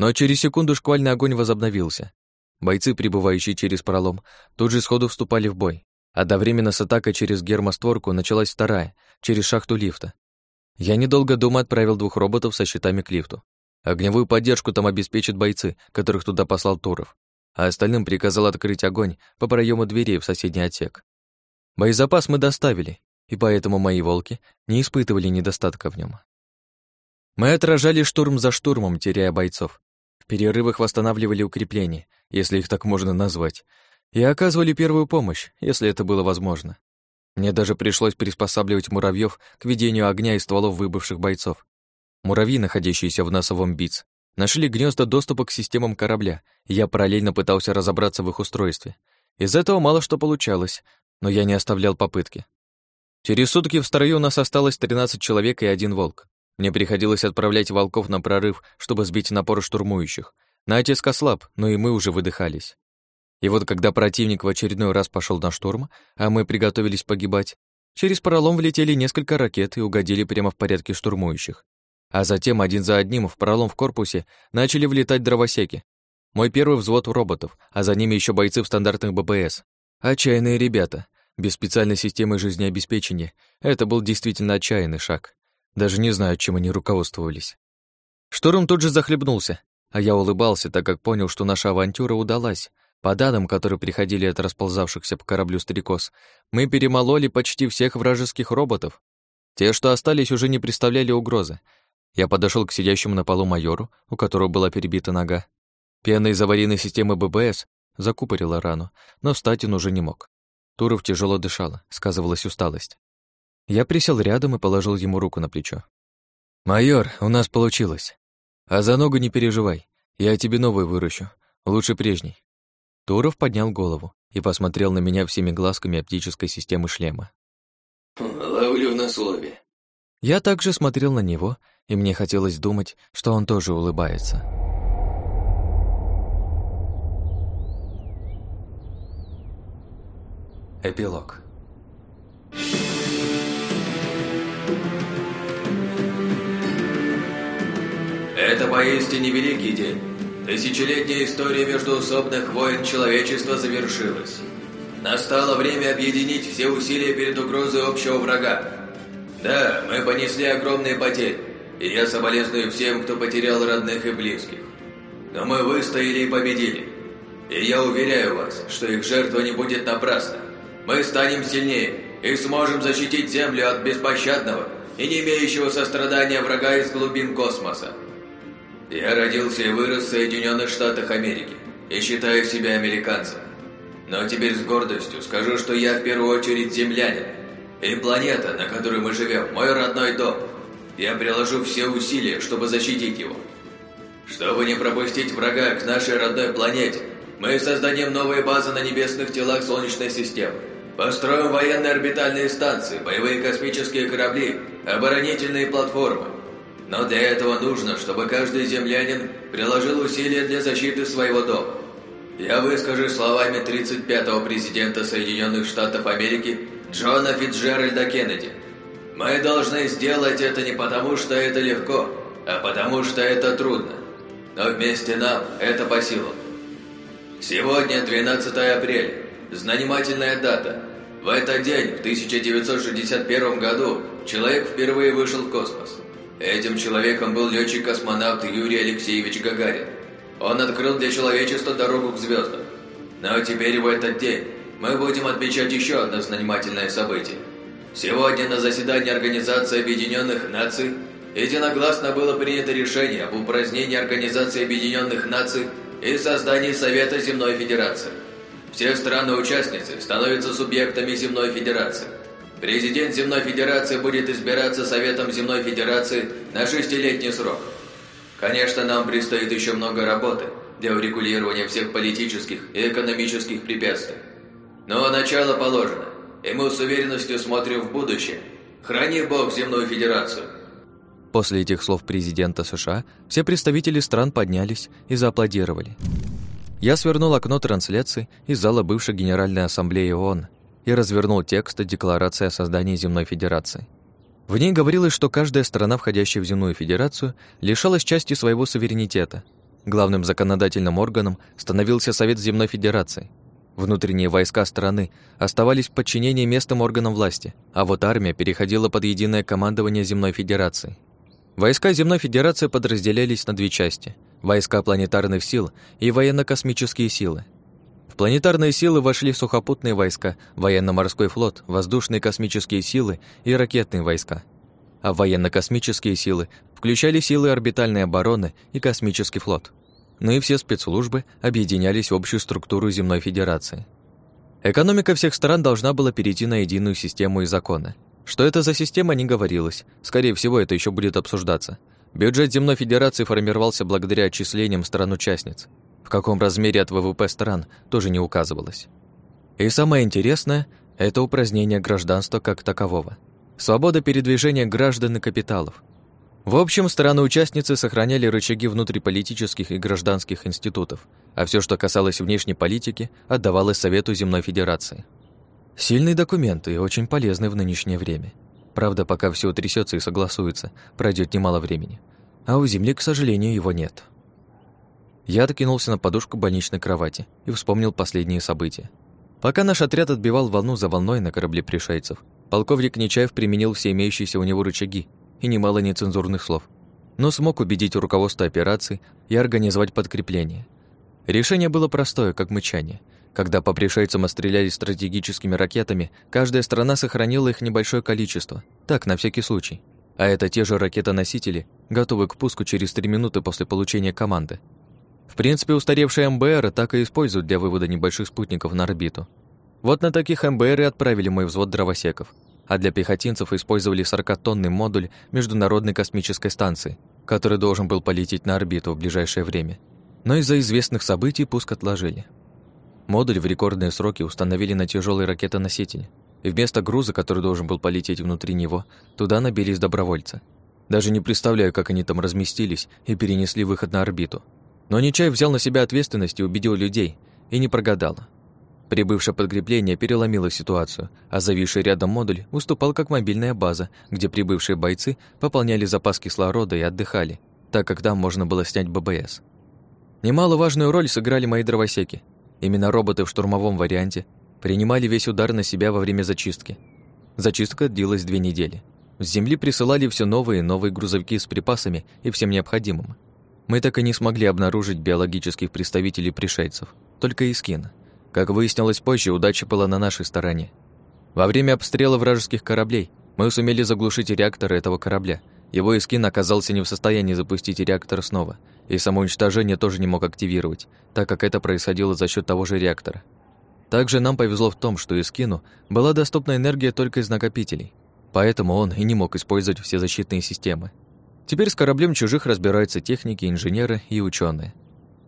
Но через секунду шквальный огонь возобновился. Бойцы, прибывающие через пролом, тут же сходу вступали в бой. Одновременно с атакой через гермостворку началась вторая, через шахту лифта. Я, недолго думая, отправил двух роботов со щитами к лифту. Огневую поддержку там обеспечат бойцы, которых туда послал Туров, а остальным приказал открыть огонь по проему дверей в соседний отсек. Боезапас мы доставили, и поэтому мои волки не испытывали недостатка в нем. Мы отражали штурм за штурмом, теряя бойцов. Перерывах восстанавливали укрепления, если их так можно назвать, и оказывали первую помощь, если это было возможно. Мне даже пришлось приспосабливать муравьев к ведению огня из стволов выбывших бойцов. Муравьи, находящиеся в носовом БИЦ, нашли гнезда доступа к системам корабля, и я параллельно пытался разобраться в их устройстве. Из этого мало что получалось, но я не оставлял попытки. Через сутки в строю у нас осталось 13 человек и один волк. Мне приходилось отправлять волков на прорыв, чтобы сбить напор штурмующих. Натиск ослаб, но и мы уже выдыхались. И вот когда противник в очередной раз пошел на штурм, а мы приготовились погибать, через пролом влетели несколько ракет и угодили прямо в порядке штурмующих. А затем один за одним в пролом в корпусе начали влетать дровосеки. Мой первый взвод роботов, а за ними еще бойцы в стандартных БПС. Отчаянные ребята. Без специальной системы жизнеобеспечения это был действительно отчаянный шаг. Даже не знаю, чем они руководствовались. Штурм тут же захлебнулся, а я улыбался, так как понял, что наша авантюра удалась. По данным, которые приходили от расползавшихся по кораблю стрекоз, мы перемололи почти всех вражеских роботов. Те, что остались, уже не представляли угрозы. Я подошел к сидящему на полу майору, у которого была перебита нога. Пена из аварийной системы ББС закупорила рану, но встать он уже не мог. Туров тяжело дышала, сказывалась усталость. Я присел рядом и положил ему руку на плечо. «Майор, у нас получилось. А за ногу не переживай, я тебе новую выращу, лучше прежней». Туров поднял голову и посмотрел на меня всеми глазками оптической системы шлема. «Ловлю на слове». Я также смотрел на него, и мне хотелось думать, что он тоже улыбается. Эпилог Это поистине великий день. Тысячелетняя история междуусобных войн человечества завершилась. Настало время объединить все усилия перед угрозой общего врага. Да, мы понесли огромные потери, и я соболезную всем, кто потерял родных и близких. Но мы выстояли и победили. И я уверяю вас, что их жертва не будет напрасна. Мы станем сильнее и сможем защитить Землю от беспощадного и не имеющего сострадания врага из глубин космоса. Я родился и вырос в Соединенных Штатах Америки и считаю себя американцем. Но теперь с гордостью скажу, что я в первую очередь землянин. И планета, на которой мы живем, мой родной дом. Я приложу все усилия, чтобы защитить его. Чтобы не пропустить врага к нашей родной планете, мы создадим новые базы на небесных телах Солнечной системы. Построим военные орбитальные станции, боевые космические корабли, оборонительные платформы. Но для этого нужно, чтобы каждый землянин приложил усилия для защиты своего дома. Я выскажу словами 35-го президента Соединенных Штатов Америки Джона Фитджеральда Кеннеди. Мы должны сделать это не потому, что это легко, а потому, что это трудно. Но вместе нам это по силам. Сегодня 12 апреля. Знаменательная дата. В этот день, в 1961 году, человек впервые вышел в космос. Этим человеком был летчик-космонавт Юрий Алексеевич Гагарин. Он открыл для человечества дорогу к звездам. Но теперь в этот день мы будем отмечать еще одно знаменательное событие. Сегодня на заседании Организации Объединенных Наций единогласно было принято решение об упразднении Организации Объединенных Наций и создании Совета Земной Федерации. Все страны-участницы становятся субъектами Земной Федерации. Президент Земной Федерации будет избираться Советом Земной Федерации на шестилетний срок. Конечно, нам предстоит еще много работы для урегулирования всех политических и экономических препятствий. Но начало положено, и мы с уверенностью смотрим в будущее. Храни Бог Земную Федерацию. После этих слов президента США все представители стран поднялись и зааплодировали. Я свернул окно трансляции из зала бывшей Генеральной Ассамблеи ООН и развернул текст Декларации о создании Земной Федерации. В ней говорилось, что каждая страна, входящая в Земную Федерацию, лишалась части своего суверенитета. Главным законодательным органом становился Совет Земной Федерации. Внутренние войска страны оставались в подчинении местным органам власти, а вот армия переходила под единое командование Земной Федерации. Войска Земной Федерации подразделялись на две части – войска планетарных сил и военно-космические силы. В планетарные силы вошли сухопутные войска, военно-морской флот, воздушные космические силы и ракетные войска. А военно-космические силы включали силы орбитальной обороны и космический флот. Ну и все спецслужбы объединялись в общую структуру Земной Федерации. Экономика всех стран должна была перейти на единую систему и законы. Что это за система, не говорилось. Скорее всего, это еще будет обсуждаться. Бюджет Земной Федерации формировался благодаря отчислениям стран-участниц. Каком размере от ВВП стран тоже не указывалось. И самое интересное – это упразднение гражданства как такового. Свобода передвижения граждан и капиталов. В общем, страны-участницы сохраняли рычаги внутриполитических и гражданских институтов, а все, что касалось внешней политики, отдавалось Совету Земной Федерации. Сильный документ и очень полезный в нынешнее время. Правда, пока все утрясется и согласуется, пройдет немало времени. А у Земли, к сожалению, его нет. Я откинулся на подушку больничной кровати и вспомнил последние события. Пока наш отряд отбивал волну за волной на корабле пришельцев, полковник Нечаев применил все имеющиеся у него рычаги и немало нецензурных слов, но смог убедить руководство операции и организовать подкрепление. Решение было простое, как мычание. Когда по пришельцам отстреляли стратегическими ракетами, каждая страна сохранила их небольшое количество, так, на всякий случай. А это те же ракетоносители, готовые к пуску через 3 минуты после получения команды. В принципе, устаревшие МБР так и используют для вывода небольших спутников на орбиту. Вот на таких МБР и отправили мой взвод дровосеков, а для пехотинцев использовали 40-тонный модуль Международной космической станции, который должен был полететь на орбиту в ближайшее время. Но из-за известных событий пуск отложили. Модуль в рекордные сроки установили на тяжелый ракетоноситель, и вместо груза, который должен был полететь внутри него, туда набились добровольцы. Даже не представляю, как они там разместились и перенесли выход на орбиту – но Нечаев взял на себя ответственность и убедил людей, и не прогадал. Прибывшее подкрепление переломило ситуацию, а зависший рядом модуль выступал как мобильная база, где прибывшие бойцы пополняли запас кислорода и отдыхали, так как там можно было снять ББС. Немаловажную роль сыграли мои дровосеки. Именно роботы в штурмовом варианте принимали весь удар на себя во время зачистки. Зачистка длилась две недели. С земли присылали все новые и новые грузовики с припасами и всем необходимым. Мы так и не смогли обнаружить биологических представителей пришельцев, только Искин. Как выяснилось позже, удача была на нашей стороне. Во время обстрела вражеских кораблей мы сумели заглушить реактор этого корабля. Его Искин оказался не в состоянии запустить реактор снова, и самоуничтожение тоже не мог активировать, так как это происходило за счет того же реактора. Также нам повезло в том, что Искину была доступна энергия только из накопителей, поэтому он и не мог использовать все защитные системы. Теперь с кораблем чужих разбираются техники, инженеры и ученые.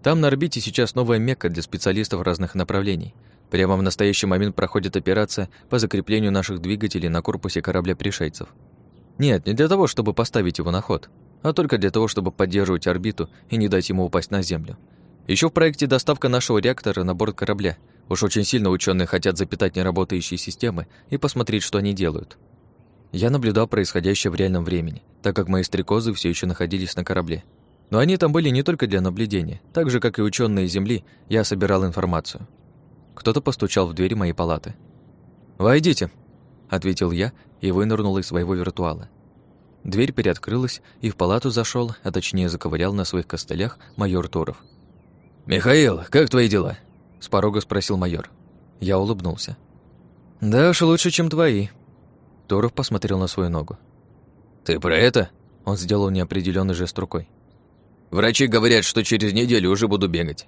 Там на орбите сейчас новая мекка для специалистов разных направлений. Прямо в настоящий момент проходит операция по закреплению наших двигателей на корпусе корабля пришельцев. Нет, не для того, чтобы поставить его на ход, а только для того, чтобы поддерживать орбиту и не дать ему упасть на Землю. Еще в проекте доставка нашего реактора на борт корабля. Уж очень сильно ученые хотят запитать неработающие системы и посмотреть, что они делают. Я наблюдал происходящее в реальном времени, так как мои стрекозы все еще находились на корабле. Но они там были не только для наблюдения. Так же, как и ученые Земли, я собирал информацию. Кто-то постучал в дверь моей палаты. «Войдите», — ответил я и вынырнул из своего виртуала. Дверь переоткрылась, и в палату зашел, а точнее заковырял на своих костылях майор Туров. «Михаил, как твои дела?» — с порога спросил майор. Я улыбнулся. «Да уж лучше, чем твои», Туров посмотрел на свою ногу. «Ты про это?» Он сделал неопределенный жест рукой. «Врачи говорят, что через неделю уже буду бегать».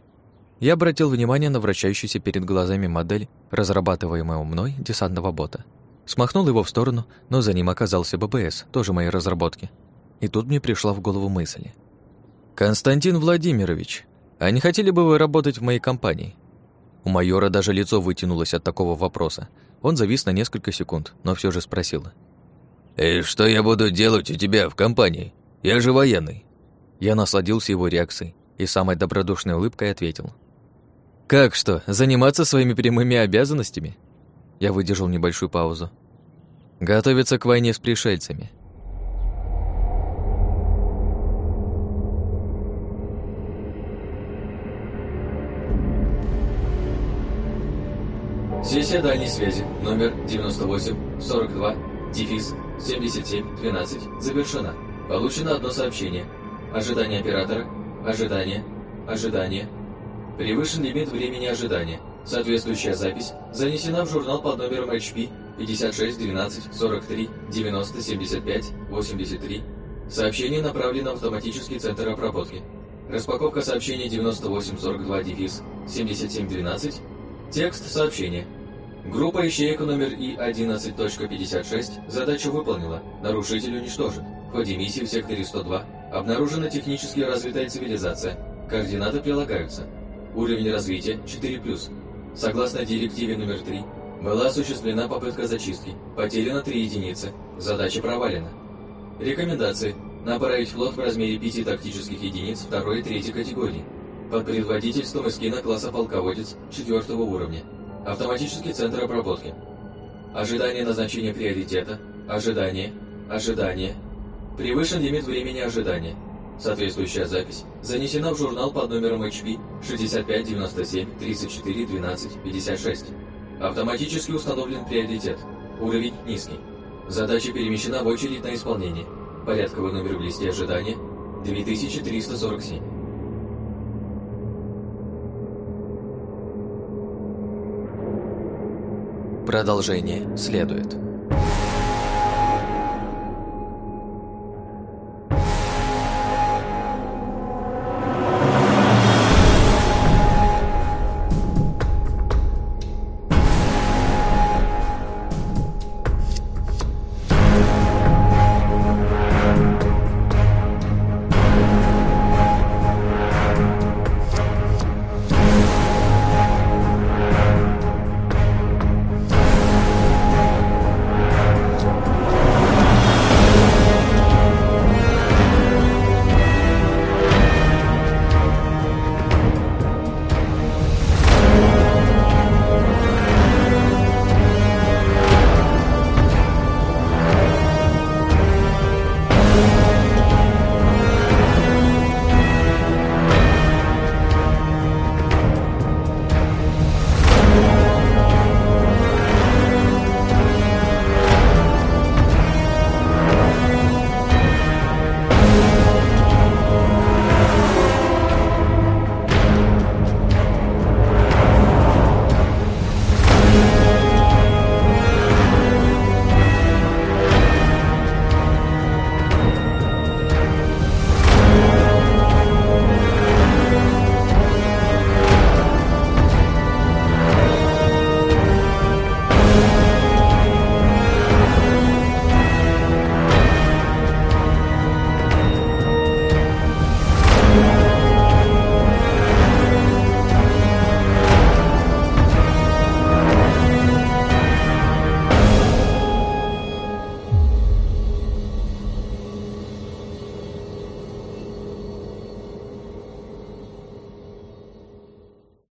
Я обратил внимание на вращающуюся перед глазами модель, разрабатываемого мной десантного бота. Смахнул его в сторону, но за ним оказался ББС, тоже моей разработки. И тут мне пришла в голову мысль. «Константин Владимирович, а не хотели бы вы работать в моей компании?» У майора даже лицо вытянулось от такого вопроса, он завис на несколько секунд, но все же спросил. «И что я буду делать у тебя в компании? Я же военный». Я насладился его реакцией и самой добродушной улыбкой ответил. «Как что, заниматься своими прямыми обязанностями?» Я выдержал небольшую паузу. «Готовиться к войне с пришельцами». Сессия дальней связи, номер 98 42 дефис 77 12 завершена. Получено одно сообщение. Ожидание оператора. Ожидание. Ожидание. Превышен лимит времени ожидания. Соответствующая запись занесена в журнал под номером HP 56 12 43 90 75 83. Сообщение направлено в автоматический центр обработки. Распаковка сообщения 9842 дефис 7712. Текст сообщения. Группа ищеек номер И-11.56 задачу выполнила, нарушитель уничтожен. В ходе миссии в секторе 102 обнаружена технически развитая цивилизация. Координаты прилагаются. Уровень развития 4+. Согласно директиве номер 3, была осуществлена попытка зачистки. Потеряно 3 единицы. Задача провалена. Рекомендации. Направить флот в размере 5 тактических единиц второй и третьей категории. Под предводительством эскина класса полководец 4 уровня. Автоматический центр обработки. Ожидание назначения приоритета. Ожидание. Ожидание. Превышен лимит времени ожидания. Соответствующая запись занесена в журнал под номером HP 6597 34 12 56. Автоматически установлен приоритет. Уровень низкий. Задача перемещена в очередь на исполнение. Порядковый номер в листе ожидания 2347. Продолжение следует.